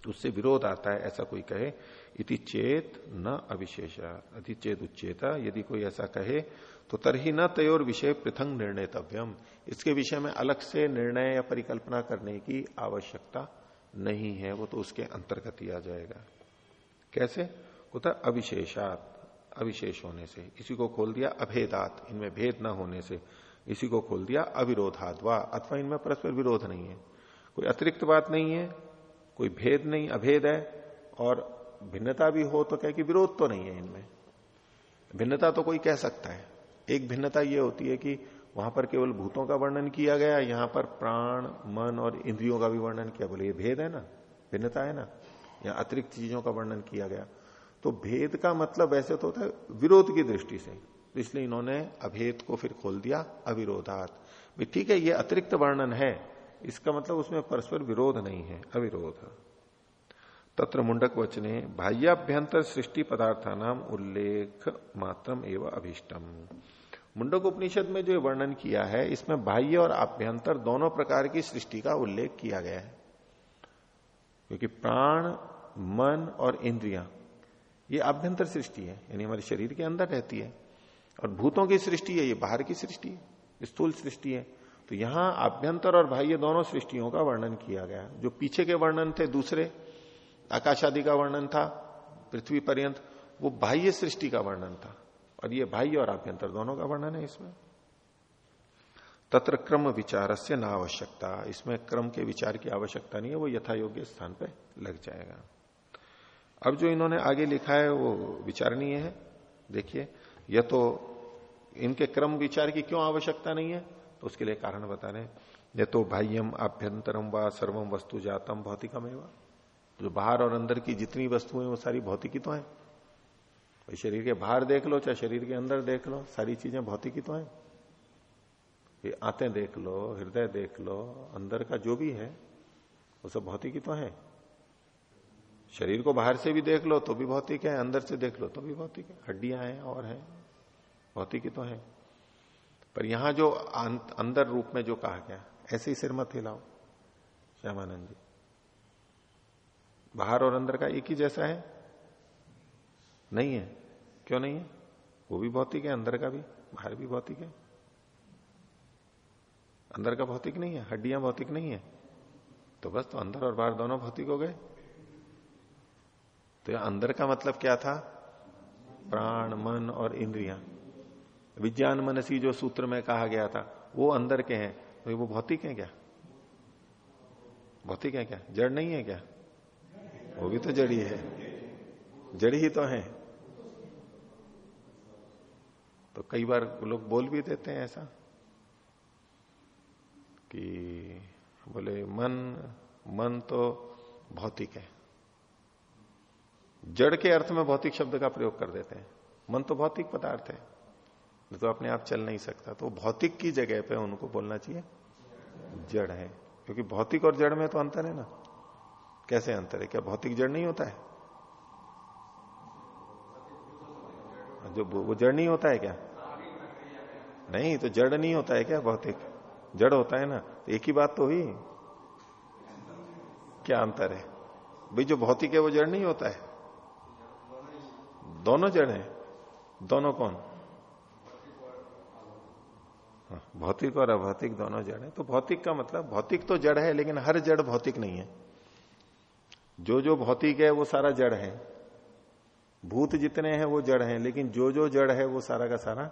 उससे विरोध आता है, ऐसा कोई कहे, इति चेत न अविशेष। अति चेत उच्चेता, यदि कोई ऐसा कहे तो तरही न तयोर विषय पृथंग निर्णय तव्यम इसके विषय में अलग से निर्णय या परिकल्पना करने की आवश्यकता नहीं है, वो तो उसके अंतर्गत ही आ जाएगा। कैसे? होता अविशेषात, अविशेष होने से। इसी को खोल दिया अभेदात, इनमें भेद न होने से। इसी को खोल दिया अविरोधात वा अथवा इनमें परस्पर विरोध नहीं है। कोई अतिरिक्त बात नहीं है कोई भेद नहीं, अभेद है, और भिन्नता भी हो तो क्या कि विरोध तो नहीं है इनमें। भिन्नता तो कोई कह सकता है। एक भिन्नता यह होती है कि वहाँ पर केवल भूतों का वर्णन किया गया, यहाँ पर प्राण, मन और इंद्रियों का भी वर्णन किया। बोले, ये भेद है ना? भिन्नता है ना? या अतिरिक्त चीज़ों का वर्णन किया गया। तो भेद का मतलब वैसे तो होता है विरोध की दृष्टि से। तो इसलिए इन्होंने अभेद को फिर खोल दिया, अविरोधात। ठीक है, ये अतिरिक्त वर्णन है इसका मतलब उसमें परस्पर विरोध नहीं है, अविरोध। तत्र मुंडक वचने, बाह्याभ्यंतर सृष्टि पदार्थ नाम उल्लेख मात्रम एवं अभिष्टम। मुंडक उपनिषद में जो वर्णन किया है, इसमें बाह्य और आभ्यंतर दोनों प्रकार की सृष्टि का उल्लेख किया गया है। क्योंकि प्राण, मन और इंद्रिया, ये आभ्यंतर सृष्टि है, यानी हमारे शरीर के अंदर रहती है। और भूतों की सृष्टि है, ये बाहर की सृष्टि है, स्थूल सृष्टि है। तो यहाँ आभ्यंतर और बाह्य दोनों सृष्टियों का वर्णन किया गया। जो पीछे के वर्णन थे, दूसरे आकाश आदि का वर्णन था, पृथ्वी पर्यंत, वो बाह्य सृष्टि का वर्णन था। और ये बाह्य और आभ्यंतर दोनों का वर्णन है इसमें। तत्र क्रम विचार से ना आवश्यकता इसमें क्रम के विचार की आवश्यकता नहीं है, वो यथा योग्य स्थान पर लग जाएगा। अब जो इन्होंने आगे लिखा है, वो विचारणीय है। देखिए, यह तो इनके क्रम विचार की क्यों आवश्यकता नहीं है? तो उसके लिए कारण बता रहे ये तो बाह्यम आभ्यंतरम व सर्वम वस्तु जातम भौतिकम एवं जो बाहर और अंदर की जितनी वस्तुएँ वो सारी भौतिकी तो है। शरीर के बाहर देख लो, चाहे शरीर के अंदर देख लो, सारी चीज़ें भौतिकी तो है। ये आते देख लो, हृदय देख लो, अंदर का जो भी है, वो सब भौतिकी तो है। शरीर को बाहर से भी देख लो तो भी भौतिक है, अंदर से देख लो तो भी भौतिक है। हड्डियाँ हैं और हैं, भौतिकी तो है। पर यहाँ जो अंदर रूप में जो कहा गया, ऐसे ही सिर मत हिलाओ, श्यामानंद जी। बाहर और अंदर का एक ही जैसा है? नहीं है। क्यों नहीं है? वो भी भौतिक है, अंदर का भी, बाहर भी भौतिक है। अंदर का भौतिक नहीं है, हड्डियाँ भौतिक नहीं है। तो बस तो अंदर और बाहर दोनों भौतिक हो गए। तो अंदर का मतलब क्या था? प्राण, मन और इंद्रियाँ। विज्ञान मनसी जो सूत्र में कहा गया था, वो अंदर के हैं। तो वो भौतिक है क्या? भौतिक है क्या? जड़ नहीं है क्या? वो भी तो जड़ी है। जड़ी ही तो है। तो कई बार लोग बोल भी देते हैं ऐसा कि बोले, मन मन तो भौतिक है। जड़ के अर्थ में भौतिक शब्द का प्रयोग कर देते हैं। मन तो भौतिक पदार्थ है। तो अपने आप चल नहीं सकता। तो भौतिक की जगह पे उनको बोलना चाहिए, जड़ है। क्योंकि भौतिक और जड़ में तो अंतर है ना। कैसे अंतर है? क्या भौतिक जड़ नहीं होता है? जो वो जड़ नहीं होता है क्या? नहीं तो जड़ नहीं होता है क्या भौतिक? जड़ होता है ना। तो एक ही बात तो हुई। क्या अंतर है? भाई, जो भौतिक है वो जड़ नहीं होता है। दोनों जड़ है। दोनों कौन? भौतिक और अभौतिक दोनों जड़ है। तो भौतिक का मतलब भौतिक तो जड़ है, लेकिन हर जड़ भौतिक नहीं है। जो जो भौतिक है, वो सारा जड़ है। भूत जितने हैं, वो जड़ है, लेकिन जो जो जड़ है, वो सारा का सारा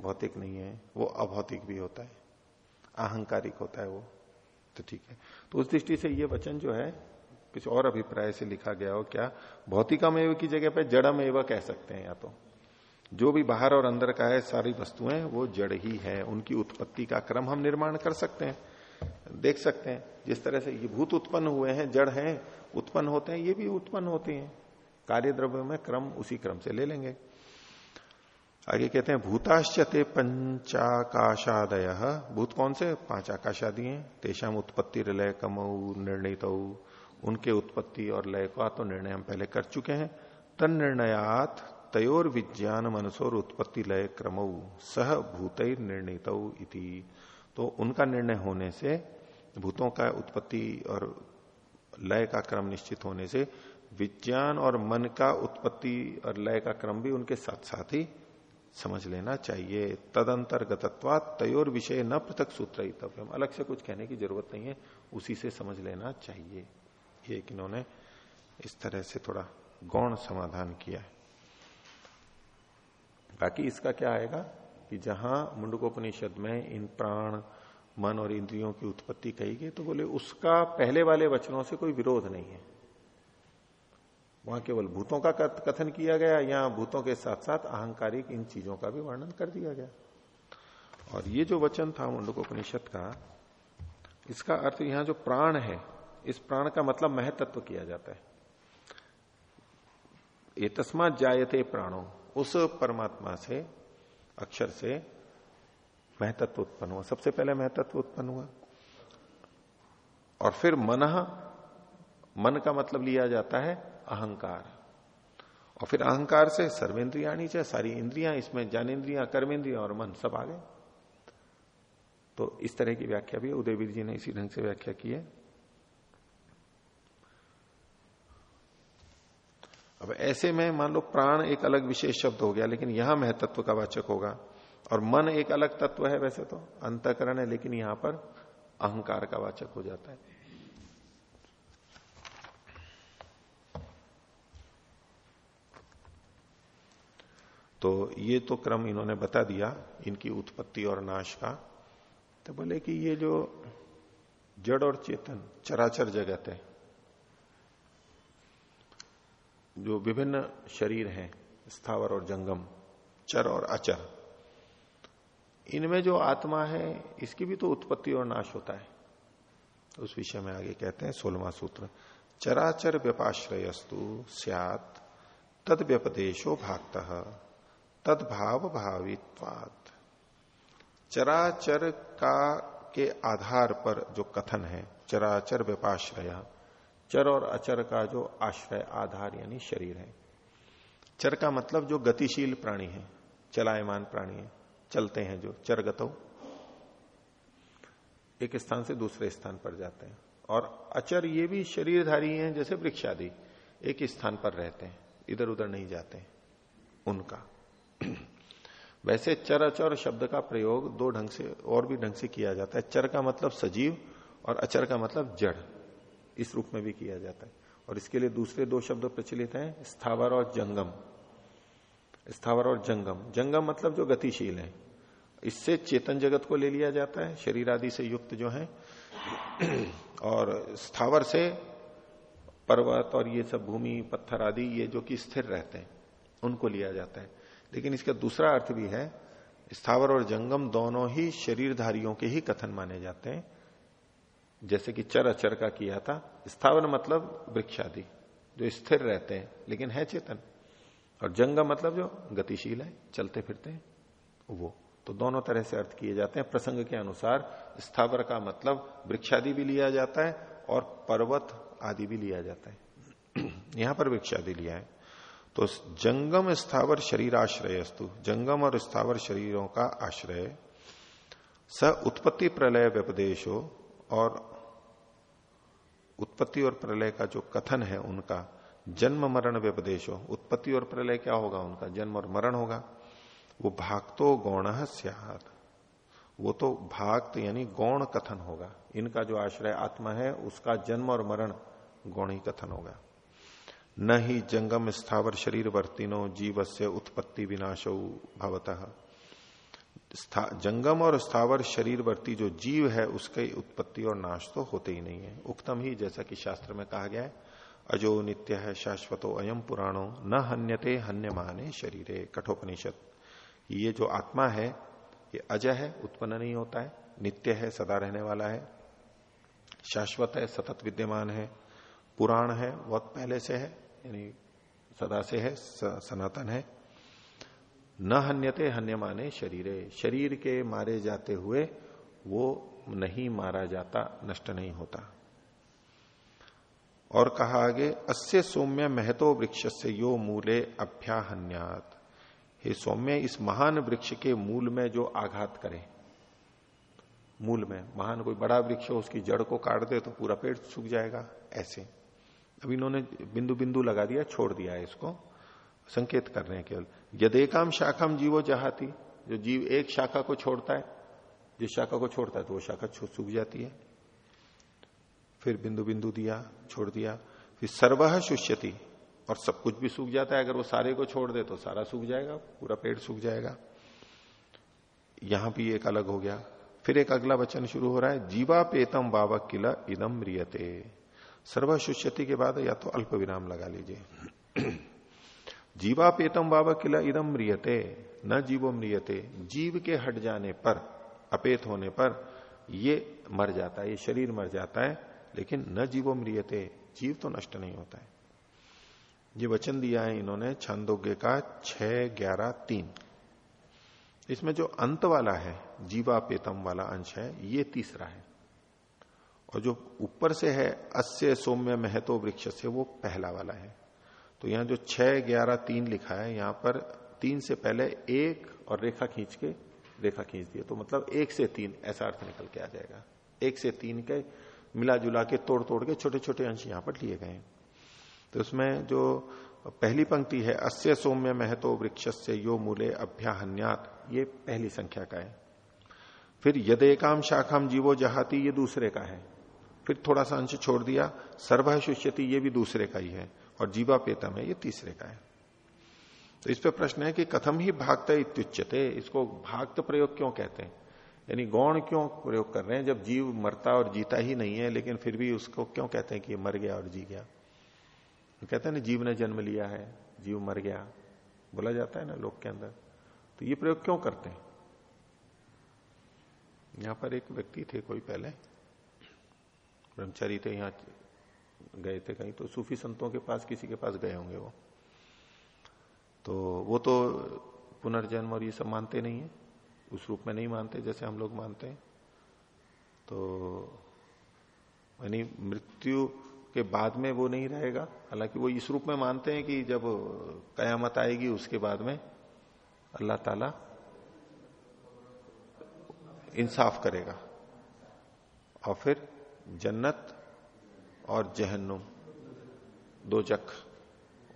भौतिक नहीं है। वो अभौतिक भी होता है। अहंकारिक होता है वो। तो ठीक है। तो उस दृष्टि से ये वचन जो है, कुछ और अभिप्राय से लिखा गया हो क्या? भौतिकमेव की जगह पे जड़मेव कह सकते हैं या तो। जो भी बाहर और अंदर का है, सारी वस्तुएँ, वो जड़ ही है। उनकी उत्पत्ति का क्रम हम निर्माण कर सकते हैं, देख सकते हैं। जिस तरह से ये भूत उत्पन्न हुए हैं, जड़ हैं, उत्पन्न होते हैं, ये भी उत्पन्न होते हैं। कार्य द्रव्य में क्रम उसी क्रम से ले लेंगे। आगे कहते हैं भूताश्चते पंचाकाशादय। भूत कौन से? पाँच आकाशादि हैं। तेषाम उत्पत्ति लय कमऊ निर्णित। उनके उत्पत्ति और लय का तो निर्णय हम पहले कर चुके हैं। तन निर्णयात तयोर विज्ञान मनसोर उत्पत्ति लय क्रमऊ सह भूत निर्णित इति। तो उनका निर्णय होने से, भूतों का उत्पत्ति और लय का क्रम निश्चित होने से, विज्ञान और मन का उत्पत्ति और लय का क्रम भी उनके साथ साथ ही समझ लेना चाहिए। तदंतर्गतत्वा तयोर विषय न पृथक सूत्र अलग से कुछ कहने की ज़रूरत नहीं है, उसी से समझ लेना चाहिए। ये इन्होंने इस तरह से थोड़ा गौण समाधान किया है। बाकी इसका क्या आएगा कि जहाँ मुंडकोपनिषद में इन प्राण, मन और इंद्रियों की उत्पत्ति कही गई तो बोले उसका पहले वाले वचनों से कोई विरोध नहीं है। वहाँ केवल भूतों का कथन किया गया, या भूतों के साथ साथ अहंकारिक इन चीज़ों का भी वर्णन कर दिया गया। और ये जो वचन था मुंडकोपनिषद का, इसका अर्थ यहाँ जो प्राण है, इस प्राण का मतलब महतत्व किया जाता है। ये तस्मात जायते प्राणों। उस परमात्मा से, अक्षर से महतत्व उत्पन्न हुआ। सबसे पहले महतत्व उत्पन्न हुआ। और फिर मन मन का मतलब लिया जाता है अहंकार। और फिर अहंकार से सर्वेंद्रिया चाहे सारी इंद्रियाँ, इसमें ज्ञानेन्द्रियाँ कर्मेंद्रिया और मन सब आ गए। तो इस तरह की व्याख्या भी उदयवीर जी ने इसी ढंग से व्याख्या की है। अब ऐसे में मान लो प्राण एक अलग विशेष शब्द हो गया, लेकिन यहाँ महतत्व का वाचक होगा। और मन एक अलग तत्व है वैसे तो अंतकरण है, लेकिन यहाँ पर अहंकार का वाचक हो जाता है। तो ये तो क्रम इन्होंने बता दिया, इनकी उत्पत्ति और नाश का। तो बोले कि ये जो जड़ और चेतन, चराचर जगत है जो विभिन्न शरीर हैं, स्थावर और जंगम, चर और अचर, इनमें जो आत्मा है, इसकी भी तो उत्पत्ति और नाश होता है। उस विषय में आगे कहते हैं सोलवा सूत्र, चराचर व्यपाश्रयस्तु सियात, तद व्यपदेशो भागत तद भाव भावित्वात। चराचर का के आधार पर जो कथन है, चराचर व्यपाश्रय चर और अचर का जो आश्रय, आधार यानी शरीर है। चर का मतलब जो गतिशील प्राणी है, चलायमान प्राणी है, चलते हैं जो, चरगतो। एक स्थान से दूसरे स्थान पर जाते हैं। और अचर ये भी शरीरधारी हैं, जैसे वृक्ष आदि एक स्थान पर रहते हैं इधर उधर नहीं जाते उनका। (clears throat) वैसे चर, अचर शब्द का प्रयोग दो ढंग से, और भी ढंग से किया जाता है। चर का मतलब सजीव और अचर का मतलब जड़। इस रूप में भी किया जाता है। और इसके लिए दूसरे दो शब्द प्रचलित हैं, स्थावर और जंगम। स्थावर और जंगम। जंगम मतलब जो गतिशील है। इससे चेतन जगत को ले लिया जाता है, शरीर आदि से युक्त जो है। और स्थावर से पर्वत और ये सब भूमि, पत्थर आदि, ये जो कि स्थिर रहते हैं, उनको लिया जाता है। लेकिन इसका दूसरा अर्थ भी है, स्थावर और जंगम दोनों ही शरीरधारियों के ही कथन माने जाते हैं। जैसे कि चर अचर का किया था स्थावर मतलब वृक्ष आदि जो स्थिर रहते हैं, लेकिन है चेतन। और जंग मतलब जो गतिशील है, चलते फिरते हैं, वो। तो दोनों तरह से अर्थ किए जाते हैं। प्रसंग के अनुसार स्थावर का मतलब वृक्ष आदि भी लिया जाता है और पर्वत आदि भी लिया जाता है। (clears throat) यहाँ पर वृक्ष आदि लिया है। तो जंगम स्थावर शरीर आश्रयस्तु जंगम और स्थावर शरीरों का आश्रय। स उत्पत्ति प्रलय व्यपदेशो और उत्पत्ति और प्रलय का जो कथन है उनका, जन्म, मरण, व्यपदेश हो उत्पत्ति और प्रलय क्या होगा उनका? जन्म और मरण होगा। वो भागतो गौण सियाद वो तो भाक्त यानी गौण कथन होगा। इनका जो आश्रय आत्मा है, उसका जन्म और मरण गौण कथन होगा। न ही जंगम स्थावर शरीर वर्तिनो जीव से उत्पत्ति विनाशो भवतः। जंगम और स्थावर शरीर वर्ती जो जीव है, उसकी उत्पत्ति और नाश तो होते ही नहीं है। उक्तम ही जैसा कि शास्त्र में कहा गया है, अजो नित्य है शाश्वतो अयम पुराणो, न हन्यते हन्य माने शरीर। कठोपनिषद। ये जो आत्मा है, ये अजय है, उत्पन्न नहीं होता है, नित्य है, सदा रहने वाला है। शाश्वत है, सतत विद्यमान है, पुराण है, बहुत पहले से है, यानी सदा से है सनातन है। न हन्यते हन्य माने शरीरे। शरीर के मारे जाते हुए वो नहीं मारा जाता, नष्ट नहीं होता। और कहा आगे, अस्य सौम्य महतो वृक्ष से यो मूले अभ्याहन्यात। हे सौम्य, इस महान वृक्ष के मूल में जो आघात करे, मूल में, महान कोई बड़ा वृक्ष हो, उसकी जड़ को काट दे तो पूरा पेड़ सूख जाएगा, ऐसे। अब इन्होंने बिंदु बिंदु लगा दिया, छोड़ दिया है इसको। संकेत कर रहे हैं केवल। यदेकाम शाखाम जीवो जहाती। जो जीव एक शाखा को छोड़ता है, जिस शाखा को छोड़ता है तो वो शाखा सूख जाती है। फिर बिंदु बिंदु दिया, छोड़ दिया। फिर सर्व शुष्यति, और सब कुछ भी सूख जाता है। अगर वो सारे को छोड़ दे तो सारा सूख जाएगा, पूरा पेड़ सूख जाएगा। यहाँ भी एक अलग हो गया। फिर एक अगला वचन शुरू हो रहा है जीवा पेतम बाबा किला इदम रियते सर्व सर्वशुष्यति के बाद या तो अल्प विराम लगा लीजिए। जीवा पेतम बाबा किला इदम म्रियते, न जीवो म्रियते। जीव के हट जाने पर, अपेत होने पर, ये मर जाता है, ये शरीर मर जाता है, लेकिन न जीवो म्रियते, जीव तो नष्ट नहीं होता है। ये वचन दिया है इन्होंने, छंदोग्य का छह ग्यारह तीन। इसमें जो अंत वाला है जीवा पेतम वाला अंश है, ये तीसरा है। और जो ऊपर से है, अस्य सौम्य महतो वृक्ष से वो पहला वाला है। तो यहाँ जो छह, ग्यारह, तीन लिखा है, यहाँ पर तीन से पहले एक और रेखा खींच के रेखा खींच दिया। तो मतलब एक से तीन, ऐसा अर्थ निकल के आ जाएगा। एक से तीन के मिला जुला के तोड़ तोड़ के छोटे छोटे अंश यहाँ पर लिए गए तो उसमें जो पहली पंक्ति है, अस्य सौम्य महतो वृक्ष से यो मूले अभ्याहन्यात, ये पहली संख्या का है। फिर यद यदेकाम शाखाम जीवो जहाती, ये दूसरे का है। फिर थोड़ा सा अंश छोड़ दिया, सर्व शुष्यति, ये भी दूसरे का ही है। और जीवा पेतम है ये तीसरे का है। तो इस पे प्रश्न है कि कथम ही भागत इत्युच्यते, इसको भागत प्रयोग क्यों कहते हैं? यानी गौण क्यों प्रयोग कर रहे हैं? जब जीव मरता और जीता ही नहीं है, लेकिन फिर भी उसको क्यों कहते हैं कि मर गया और जी गया? तो कहते हैं ना, जीव ने जन्म लिया है, जीव मर गया। बोला जाता है ना लोग के अंदर। तो ये प्रयोग क्यों करते हैं? यहाँ पर एक व्यक्ति थे कोई पहले। ब्रह्मचारी थे, यहाँ गए थे कहीं तो सूफी संतों के पास किसी के पास गए होंगे वो। तो वो तो पुनर्जन्म और ये सब मानते नहीं है। उस रूप में नहीं मानते जैसे हम लोग मानते हैं। तो यानी मृत्यु के बाद में वो नहीं रहेगा। हालाँकि वो इस रूप में मानते हैं कि जब कयामत आएगी, उसके बाद में अल्लाह ताला इंसाफ करेगा। और फिर जन्नत और जहन्नुम, दो जख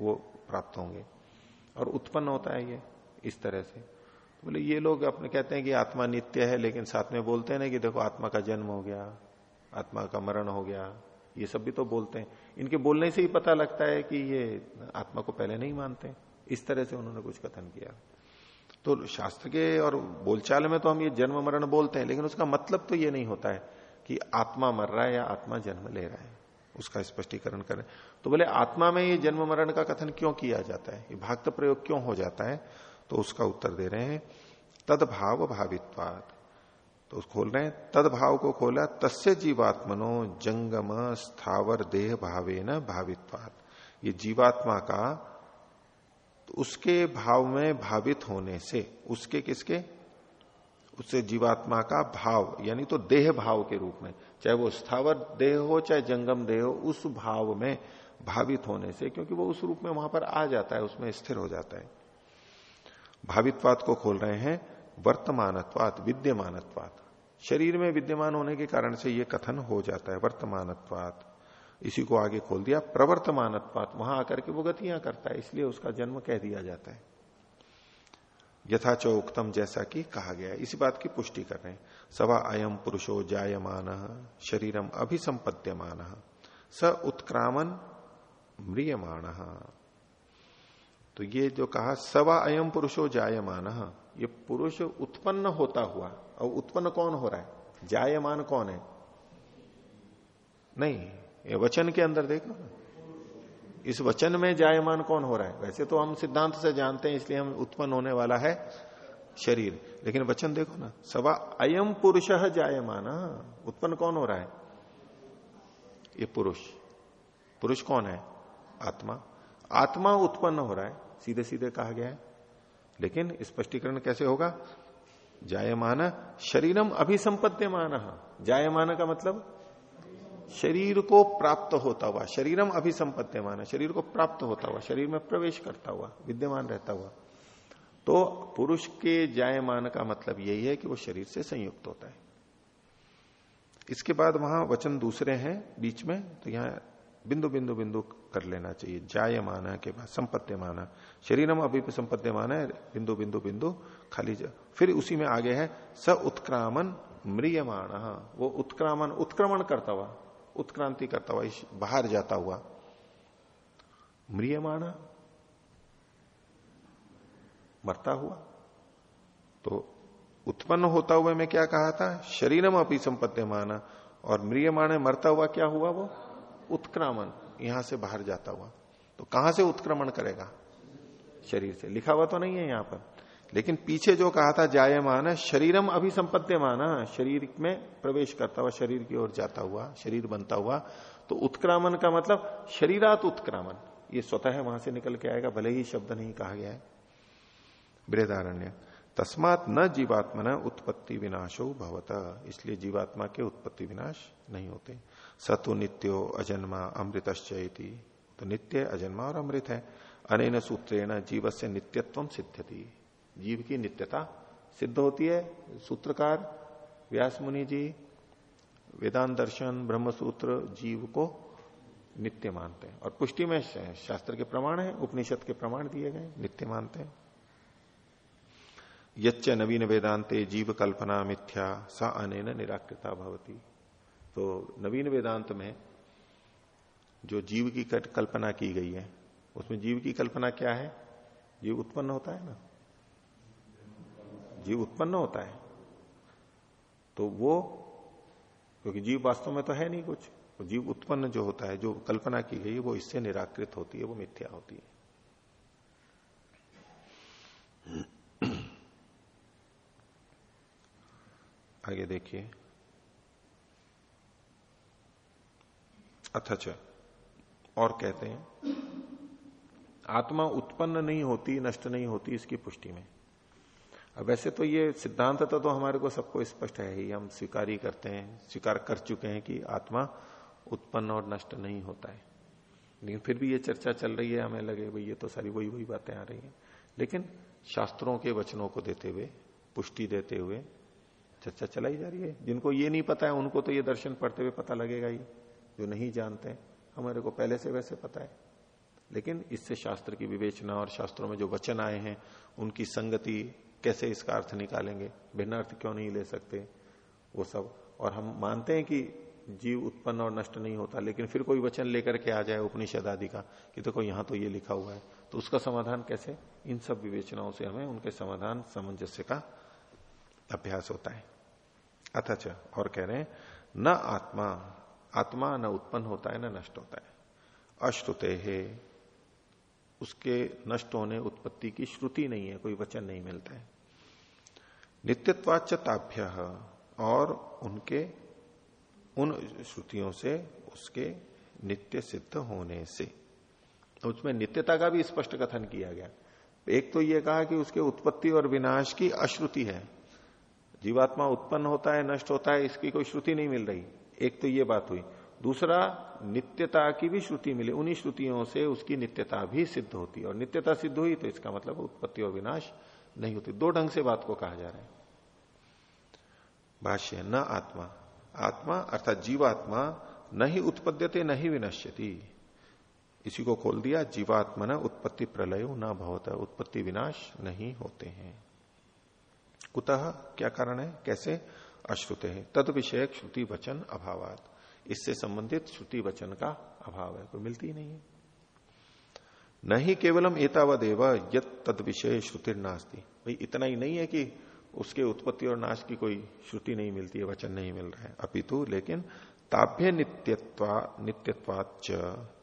वो प्राप्त होंगे। और उत्पन्न होता है ये, इस तरह से। तो बोले, ये लोग अपने कहते हैं कि आत्मा नित्य है, लेकिन साथ में बोलते हैं ना कि देखो, आत्मा का जन्म हो गया, आत्मा का मरण हो गया, ये सब भी तो बोलते हैं। इनके बोलने से ही पता लगता है कि ये आत्मा को पहले नहीं मानते। इस तरह से उन्होंने कुछ कथन किया। तो शास्त्र के और बोलचाल में तो हम ये जन्म, मरण बोलते हैं, लेकिन उसका मतलब तो ये नहीं होता है कि आत्मा मर रहा है या आत्मा जन्म ले रहा है। उसका स्पष्टीकरण करें। तो बोले, आत्मा में ये जन्म मरण का कथन क्यों किया जाता है? ये भाक्त प्रयोग क्यों हो जाता है? तो उसका उत्तर दे रहे हैं, तदभाव भावित्वाद तो खोल रहे हैं, तदभाव को खोला, तस्य जीवात्मनो जंगम स्थावर देह भावे न भावित्वाद ये जीवात्मा का तो उसके भाव में भावित होने से, उसके किसके? उससे जीवात्मा का भाव, यानी तो देह भाव के रूप में, चाहे वो स्थावर देह हो, चाहे जंगम देह हो, उस भाव में भावित होने से, क्योंकि वो उस रूप में वहाँ पर आ जाता है, उसमें स्थिर हो जाता है। भावित्वात को खोल रहे हैं वर्तमानत्वात, विद्यमानत्वात। शरीर में विद्यमान होने के कारण से यह कथन हो जाता है, वर्तमानत्वात। इसी को आगे खोल दिया, प्रवर्तमानत्वात। वहाँ आकर के वो गतियाँ करता है, इसलिए उसका जन्म कह दिया जाता है। यथाच उक्तम जैसा कि कहा गया इसी बात की पुष्टि कर रहे हैं। सवा अयम पुरुषो जायमान, शरीरम अभिसंपद्यमान, स उत्क्रामन म्रियमाण। तो ये जो कहा, सवा अयम पुरुषो जायमान, ये पुरुष उत्पन्न होता हुआ, और उत्पन्न कौन हो रहा है? जायमान कौन है? नहीं, ये वचन के अंदर देखो ना? इस वचन में जायमान कौन हो रहा है? वैसे तो हम सिद्धांत से जानते हैं, इसलिए हम उत्पन्न होने वाला है शरीर। लेकिन वचन देखो ना, सवा अयम पुरुष जायमान। उत्पन्न कौन हो रहा है? ये पुरुष। पुरुष कौन है? आत्मा। आत्मा उत्पन्न हो रहा है सीधे सीधे कहा गया है। लेकिन स्पष्टीकरण कैसे होगा? जायमान शरीरम अभिसंपद्यमान। जायमान का मतलब शरीर को प्राप्त होता हुआ, शरीरम अभिसंपद्यमान शरीर को प्राप्त होता हुआ, शरीर में प्रवेश करता हुआ, विद्यमान रहता हुआ। तो पुरुष के जायमान का मतलब यही है कि वो शरीर से संयुक्त होता है। इसके बाद वहाँ वचन दूसरे हैं बीच में तो यहाँ बिंदु बिंदु बिंदु कर लेना चाहिए। जायमान के बाद संपत्त्यमान शरीरम अभी संपत्ति माना है बिंदु बिंदु बिंदु, खाली फिर उसी में आगे है, स उत्क्रामन म्रियमाण, वो उत्क्रामन, उत्क्रमण करता हुआ। उत्क्रांति करता हुआ बाहर जाता हुआ, म्रियमाण मरता हुआ। तो उत्पन्न होता हुआ मैं क्या कहा था? शरीरम अपनी संपत्तिमान और म्रियमाण मरता हुआ क्या हुआ वो? उत्क्रमण। यहाँ से बाहर जाता हुआ। तो कहाँ से उत्क्रमण करेगा? शरीर से। लिखा हुआ तो नहीं है यहाँ पर। लेकिन पीछे जो कहा था जायमान है शरीरम अभी संपत्तिमान शरीर में प्रवेश करता हुआ, शरीर की ओर जाता हुआ, शरीर बनता हुआ तो उत्क्रामन का मतलब शरीरात उत्क्रामन। ये स्वतः वहाँ से निकल के आएगा, भले ही शब्द नहीं कहा गया है। बृहदारण्य, तस्मात न जीवात्मा न उत्पत्ति विनाशो भवता, इसलिए जीवात्मा के उत्पत्ति विनाश नहीं होते। सतु नित्यो अजन्मा अमृतश्चयती तो नित्य अजन्मा और अमृत है। अनेन सूत्रेण जीव से नित्यत्व सिद्ध जीव की नित्यता सिद्ध होती है। सूत्रकार व्यास मुनि जी वेदांत दर्शन, ब्रह्मसूत्र जीव को नित्य मानते हैं। और पुष्टि में शास्त्र के प्रमाण है, उपनिषद के प्रमाण दिए गए, नित्य मानते हैं। यच्च नवीन वेदांते जीव कल्पना मिथ्या, सा अनेन निराकृता भवती। तो नवीन वेदांत में जो जीव की कल्पना की गई है, उसमें जीव की कल्पना क्या है? जीव उत्पन्न होता है ना। जीव उत्पन्न होता है। तो वो, क्योंकि जीव वास्तव में तो है नहीं कुछ तो जीव उत्पन्न जो होता है, जो कल्पना की गई वो इससे निराकृत होती है, वो मिथ्या होती है। (clears throat) आगे देखिए। अथच, और कहते हैं, आत्मा उत्पन्न नहीं होती, नष्ट नहीं होती इसकी पुष्टि में। अब वैसे तो ये सिद्धांत तो, तो हमारे को सबको स्पष्ट है ही। हम स्वीकार ही करते हैं स्वीकार कर चुके हैं कि आत्मा उत्पन्न और नष्ट नहीं होता है। लेकिन फिर भी ये चर्चा चल रही है हमें लगे भाई ये तो सारी वही वही बातें आ रही हैं। लेकिन शास्त्रों के वचनों को देते हुए पुष्टि देते हुए चर्चा चलाई जा रही है। जिनको ये नहीं पता है उनको तो ये दर्शन पढ़ते हुए पता लगेगा ही जो नहीं जानते हमारे को पहले से वैसे पता है। लेकिन इससे शास्त्र की विवेचना और शास्त्रों में जो वचन आए हैं उनकी संगति कैसे इसका अर्थ निकालेंगे? भिन्न अर्थ क्यों नहीं ले सकते वो सब? और हम मानते हैं कि जीव उत्पन्न और नष्ट नहीं होता, लेकिन फिर कोई वचन लेकर के आ जाए उपनिषद आदि का, कि देखो तो यहाँ तो ये लिखा हुआ है तो उसका समाधान कैसे? इन सब विवेचनाओं से हमें उनके समाधान सामंजस्य का अभ्यास होता है। अथच, और कह रहे हैं, न आत्मा आत्मा न उत्पन्न होता है, न नष्ट होता है। अश्रुते है, उसके नष्ट होने उत्पत्ति की श्रुति नहीं है, कोई वचन नहीं मिलता है। नित्यत्वाच ताभ्य और उनके, उन श्रुतियों से उसके नित्य सिद्ध होने से। तो उसमें नित्यता का भी स्पष्ट कथन किया गया। एक तो यह कहा कि उसके उत्पत्ति और विनाश की अश्रुति है। जीवात्मा उत्पन्न होता है, नष्ट होता है, इसकी कोई श्रुति नहीं मिल रही। एक तो ये बात हुई। दूसरा, नित्यता की भी श्रुति मिली। उन्हीं श्रुतियों से उसकी नित्यता भी सिद्ध होती है। और नित्यता सिद्ध हुई तो इसका मतलब उत्पत्ति और विनाश नहीं होती। दो ढंग से बात को कहा जा रहा है। भाष्य, न आत्मा। आत्मा अर्थात जीवात्मा न ही उत्पद्यते न ही विनश्यति। इसी को खोल दिया, जीवात्मा न उत्पत्ति प्रलय न भवत, उत्पत्ति विनाश नहीं होते हैं। कुतः क्या कारण है? कैसे? अश्रुते है। तद विषयक श्रुति वचन अभावात। इससे संबंधित श्रुति वचन का अभाव है, कोई मिलती ही नहीं है। न ही केवलम एतावदेव यद तद विषय श्रुति नास्ती। भाई, इतना ही नहीं है कि उसके उत्पत्ति और नाश की कोई श्रुति नहीं मिलती है, वचन नहीं मिल रहा है। अपितु, लेकिन ताभ्य नित्यत्वा नित्यत्वाच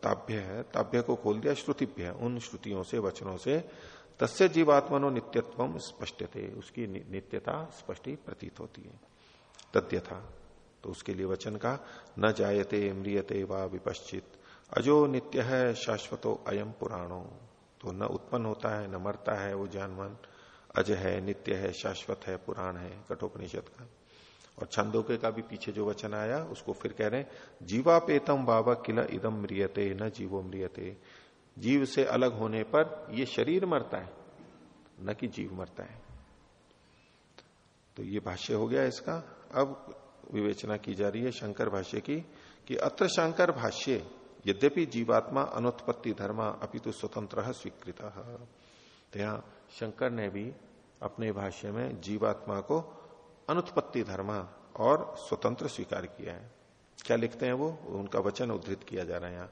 ताभ्य है, ताभ्य को खोल दिया, श्रुतिभ्य उन श्रुतियों से, वचनों से तस्य जीवात्मनो नित्यत्व स्पष्ट थे उसकी नित्यता स्पष्टी प्रतीत होती है। तद्यथा तो उसके लिए वचन का, न जायते, म्रियते व विपश्चित। अजो नित्य है शाश्वतो अयम पुराणो। तो न उत्पन्न होता है, न मरता है वो जानवन अज है, नित्य है, शाश्वत है, पुराण है, कठोपनिषद का। और छंदोके का भी पीछे जो वचन आया, उसको फिर कह रहे हैं, जीवापेतम बाबा किला इदम म्रियते, न जीवो म्रियते। जीव से अलग होने पर ये शरीर मरता है, न कि जीव मरता है। तो ये भाष्य हो गया इसका। अब विवेचना की जा रही है शंकर भाष्य की, कि अत्र शंकर भाष्य यद्यपि जीवात्मा अनुत्पत्ति धर्म अपितु स्वतंत्र स्वीकृत। यहाँ शंकर ने भी अपने भाष्य में जीवात्मा को अनुत्पत्ति धर्म और स्वतंत्र स्वीकार किया है। क्या लिखते हैं वो? उनका वचन उद्धृत किया जा रहा है यहाँ।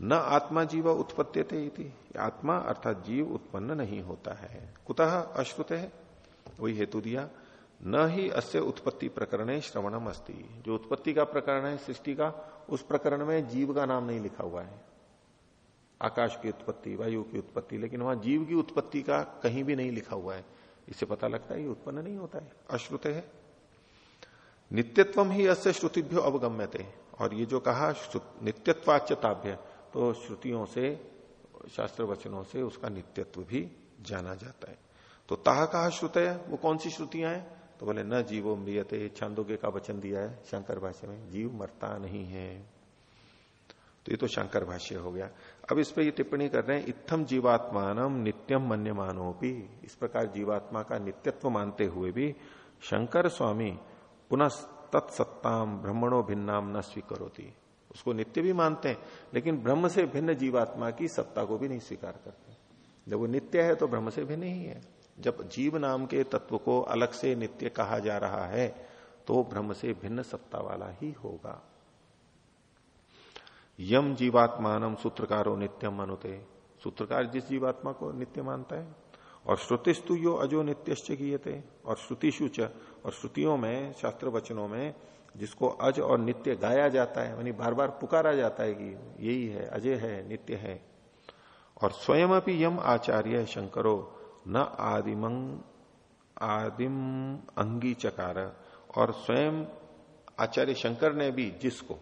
न आत्मा जीव उत्पत्ति थे आत्मा अर्थात जीव उत्पन्न नहीं होता है। कुतः अश्रुत? है वही हेतु दिया। न ही अस्य उत्पत्ति प्रकरण श्रवणम अस्ति। जो उत्पत्ति का प्रकरण है, सृष्टि का, उस प्रकरण में जीव का नाम नहीं लिखा हुआ है। आकाश की उत्पत्ति, वायु की उत्पत्ति, लेकिन वहाँ जीव की उत्पत्ति का कहीं भी नहीं लिखा हुआ है। इससे पता लगता है ये उत्पन्न नहीं होता है, अश्रुत है। नित्यत्व ही अस्य श्रुतिभ्यो अवगम्य थे और ये जो कहा नित्यत्वाच्यताभ्य तो श्रुतियों से, शास्त्र वचनों से उसका नित्यत्व भी जाना जाता है। तो ताह कहा श्रुत है? वो कौन सी श्रुतियाँ हैं? तो बोले, न जीवो मृियते छांदोगे का वचन दिया है? शंकर भाष्य में, जीव मरता नहीं है। तो ये तो शंकर भाष्य हो गया। अब इस पर ये टिप्पणी कर रहे हैं, इत्थम जीवात्मान नित्यम मन्य मानो भी इस प्रकार जीवात्मा का नित्यत्व मानते हुए भी शंकर स्वामी पुनः तत्सत्ताम, ब्रह्मणो भिन्नाम न स्वीकरोती। उसको नित्य भी मानते हैं, लेकिन ब्रह्म से भिन्न जीवात्मा की सत्ता को भी नहीं स्वीकार करते। जब वो नित्य है तो ब्रह्म से भिन्न ही है। जब जीव नाम के तत्व को अलग से नित्य कहा जा रहा है तो ब्रह्म से भिन्न सत्ता वाला ही होगा। यम जीवात्मान सूत्रकारो नित्यम मनुते। सूत्रकार जिस जीवात्मा को नित्य मानता है, और श्रुतिस्तु यो अजो नित्यश्च किए थे और श्रुतिशुच और श्रुतियों में शास्त्र वचनों में, जिसको अज और नित्य गाया जाता है, यानी बार बार पुकारा जाता है कि यही है, अजय है, नित्य है। और स्वयं अपनी यम आचार्य शंकरो न आदिम आदिम अंगी चकार और स्वयं आचार्य शंकर ने भी जिसको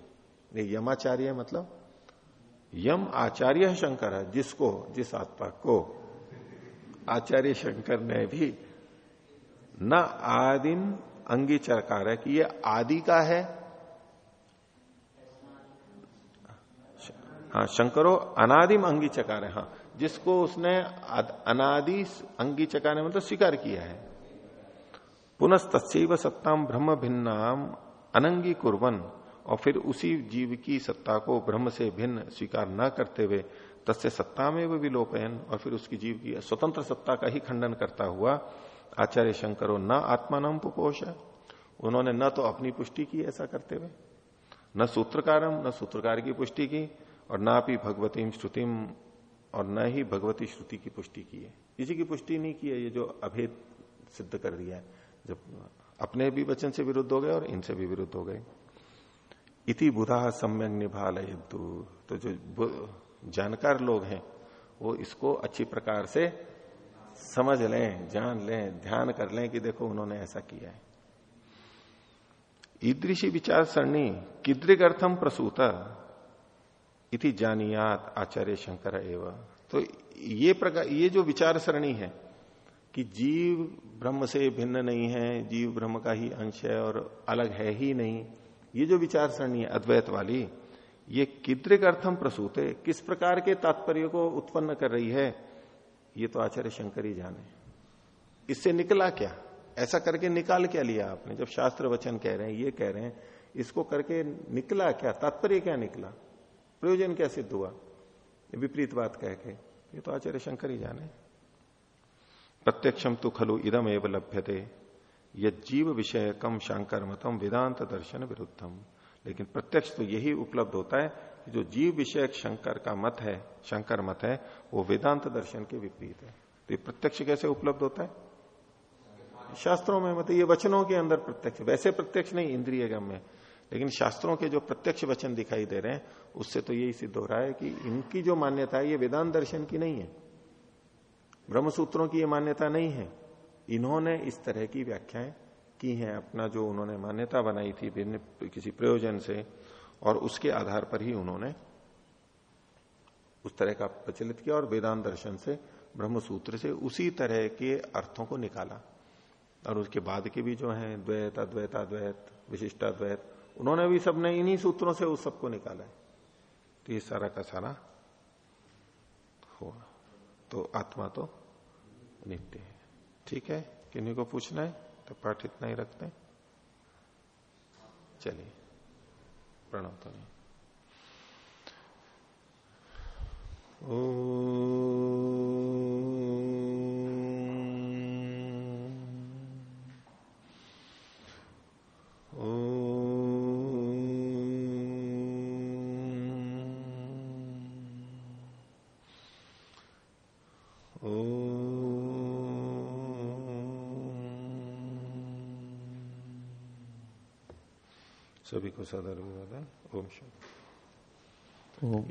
यमाचार्य मतलब यम आचार्य शंकर है, जिसको, जिस आत्मा को, आचार्य शंकर ने भी न आदिम अंगी चकार है कि ये आदि का है। हाँ शंकरो अनादिम अंगी चकार है हाँ। जिसको उसने अनादि अंगी चकार मतलब स्वीकार किया है। पुनस्तव सत्ताम ब्रह्म भिन्नाम अनंगी कुर्बन और फिर उसी जीव की सत्ता को ब्रह्म से भिन्न स्वीकार न करते हुए तस्य सत्ता में भी विलोपयन, और फिर उसकी जीव की स्वतंत्र सत्ता का ही खंडन करता हुआ आचार्य शंकरो न आत्मानम पुपोष। उन्होंने न तो अपनी पुष्टि की ऐसा करते हुए, न सूत्रकारम न सूत्रकार की पुष्टि की, और ना भी भगवतीम श्रुतिम और न ही भगवती श्रुति की पुष्टि की है। किसी की पुष्टि नहीं की है, ये जो अभेद सिद्ध कर दिया है, जब अपने भी वचन से विरुद्ध हो गए और इनसे भी विरुद्ध हो गए। इति बुधा सम्यक निभाल तो जो जानकार लोग हैं, वो इसको अच्छी प्रकार से समझ लें, जान लें, ध्यान कर लें कि देखो उन्होंने ऐसा किया है। ईदृशी विचार सरणी किद्रिक अर्थम प्रसूत। इति जानियात आचार्य शंकर एवं। तो ये प्रकार, ये जो विचार सरणी है कि जीव ब्रह्म से भिन्न नहीं है, जीव ब्रह्म का ही अंश है और अलग है ही नहीं, ये जो विचार सरणी है, अद्वैत वाली, ये किद्रिक अर्थम प्रसूत है। किस प्रकार के तात्पर्य को उत्पन्न कर रही है, ये तो आचार्य शंकर ही जाने। इससे निकला क्या? ऐसा करके निकाल क्या लिया आपने? जब शास्त्र वचन कह रहे हैं, ये कह रहे हैं, इसको करके निकला क्या? तात्पर्य क्या निकला? प्रयोजन क्या सिद्ध हुआ? विपरीत बात कह के। ये तो आचार्य शंकर ही जाने। प्रत्यक्षम तो खलु इदम एवं लभ्यते। जीव विषय कम शंकर मतम वेदांत दर्शन विरुद्धम। लेकिन प्रत्यक्ष तो यही उपलब्ध होता है कि जो जीव विषय शंकर का मत है, शंकर मत है, वो वेदांत दर्शन के विपरीत है। तो ये प्रत्यक्ष कैसे उपलब्ध होता है? शास्त्रों में मतलब ये वचनों के अंदर प्रत्यक्ष। वैसे प्रत्यक्ष नहीं, इंद्रिय गम में। लेकिन शास्त्रों के जो प्रत्यक्ष वचन दिखाई दे रहे हैं, उससे तो यही सिद्ध हो रहा है कि इनकी जो मान्यता है, ये वेदांत दर्शन की नहीं है। ब्रह्म सूत्रों की ये मान्यता नहीं है। इन्होंने इस तरह की व्याख्याएँ की हैं, अपना जो उन्होंने मान्यता बनाई थी भिन्न किसी प्रयोजन से, और उसके आधार पर ही उन्होंने उस तरह का प्रचलित किया और वेदांत दर्शन से ब्रह्म सूत्र से उसी तरह के अर्थों को निकाला। और उसके बाद के भी जो हैं, द्वैत, अद्वैत अद्वैत विशिष्टाद्वैत उन्होंने भी सबने इन्हीं सूत्रों से उस सबको निकाला है। तो ये सारा का सारा हुआ। तो आत्मा तो नित्य है। ठीक है? किन्हीं को पूछना है तो पाठ इतना ही रखते हैं। चलिए, प्रणव तो नहीं। ओ सभी को सदर ओम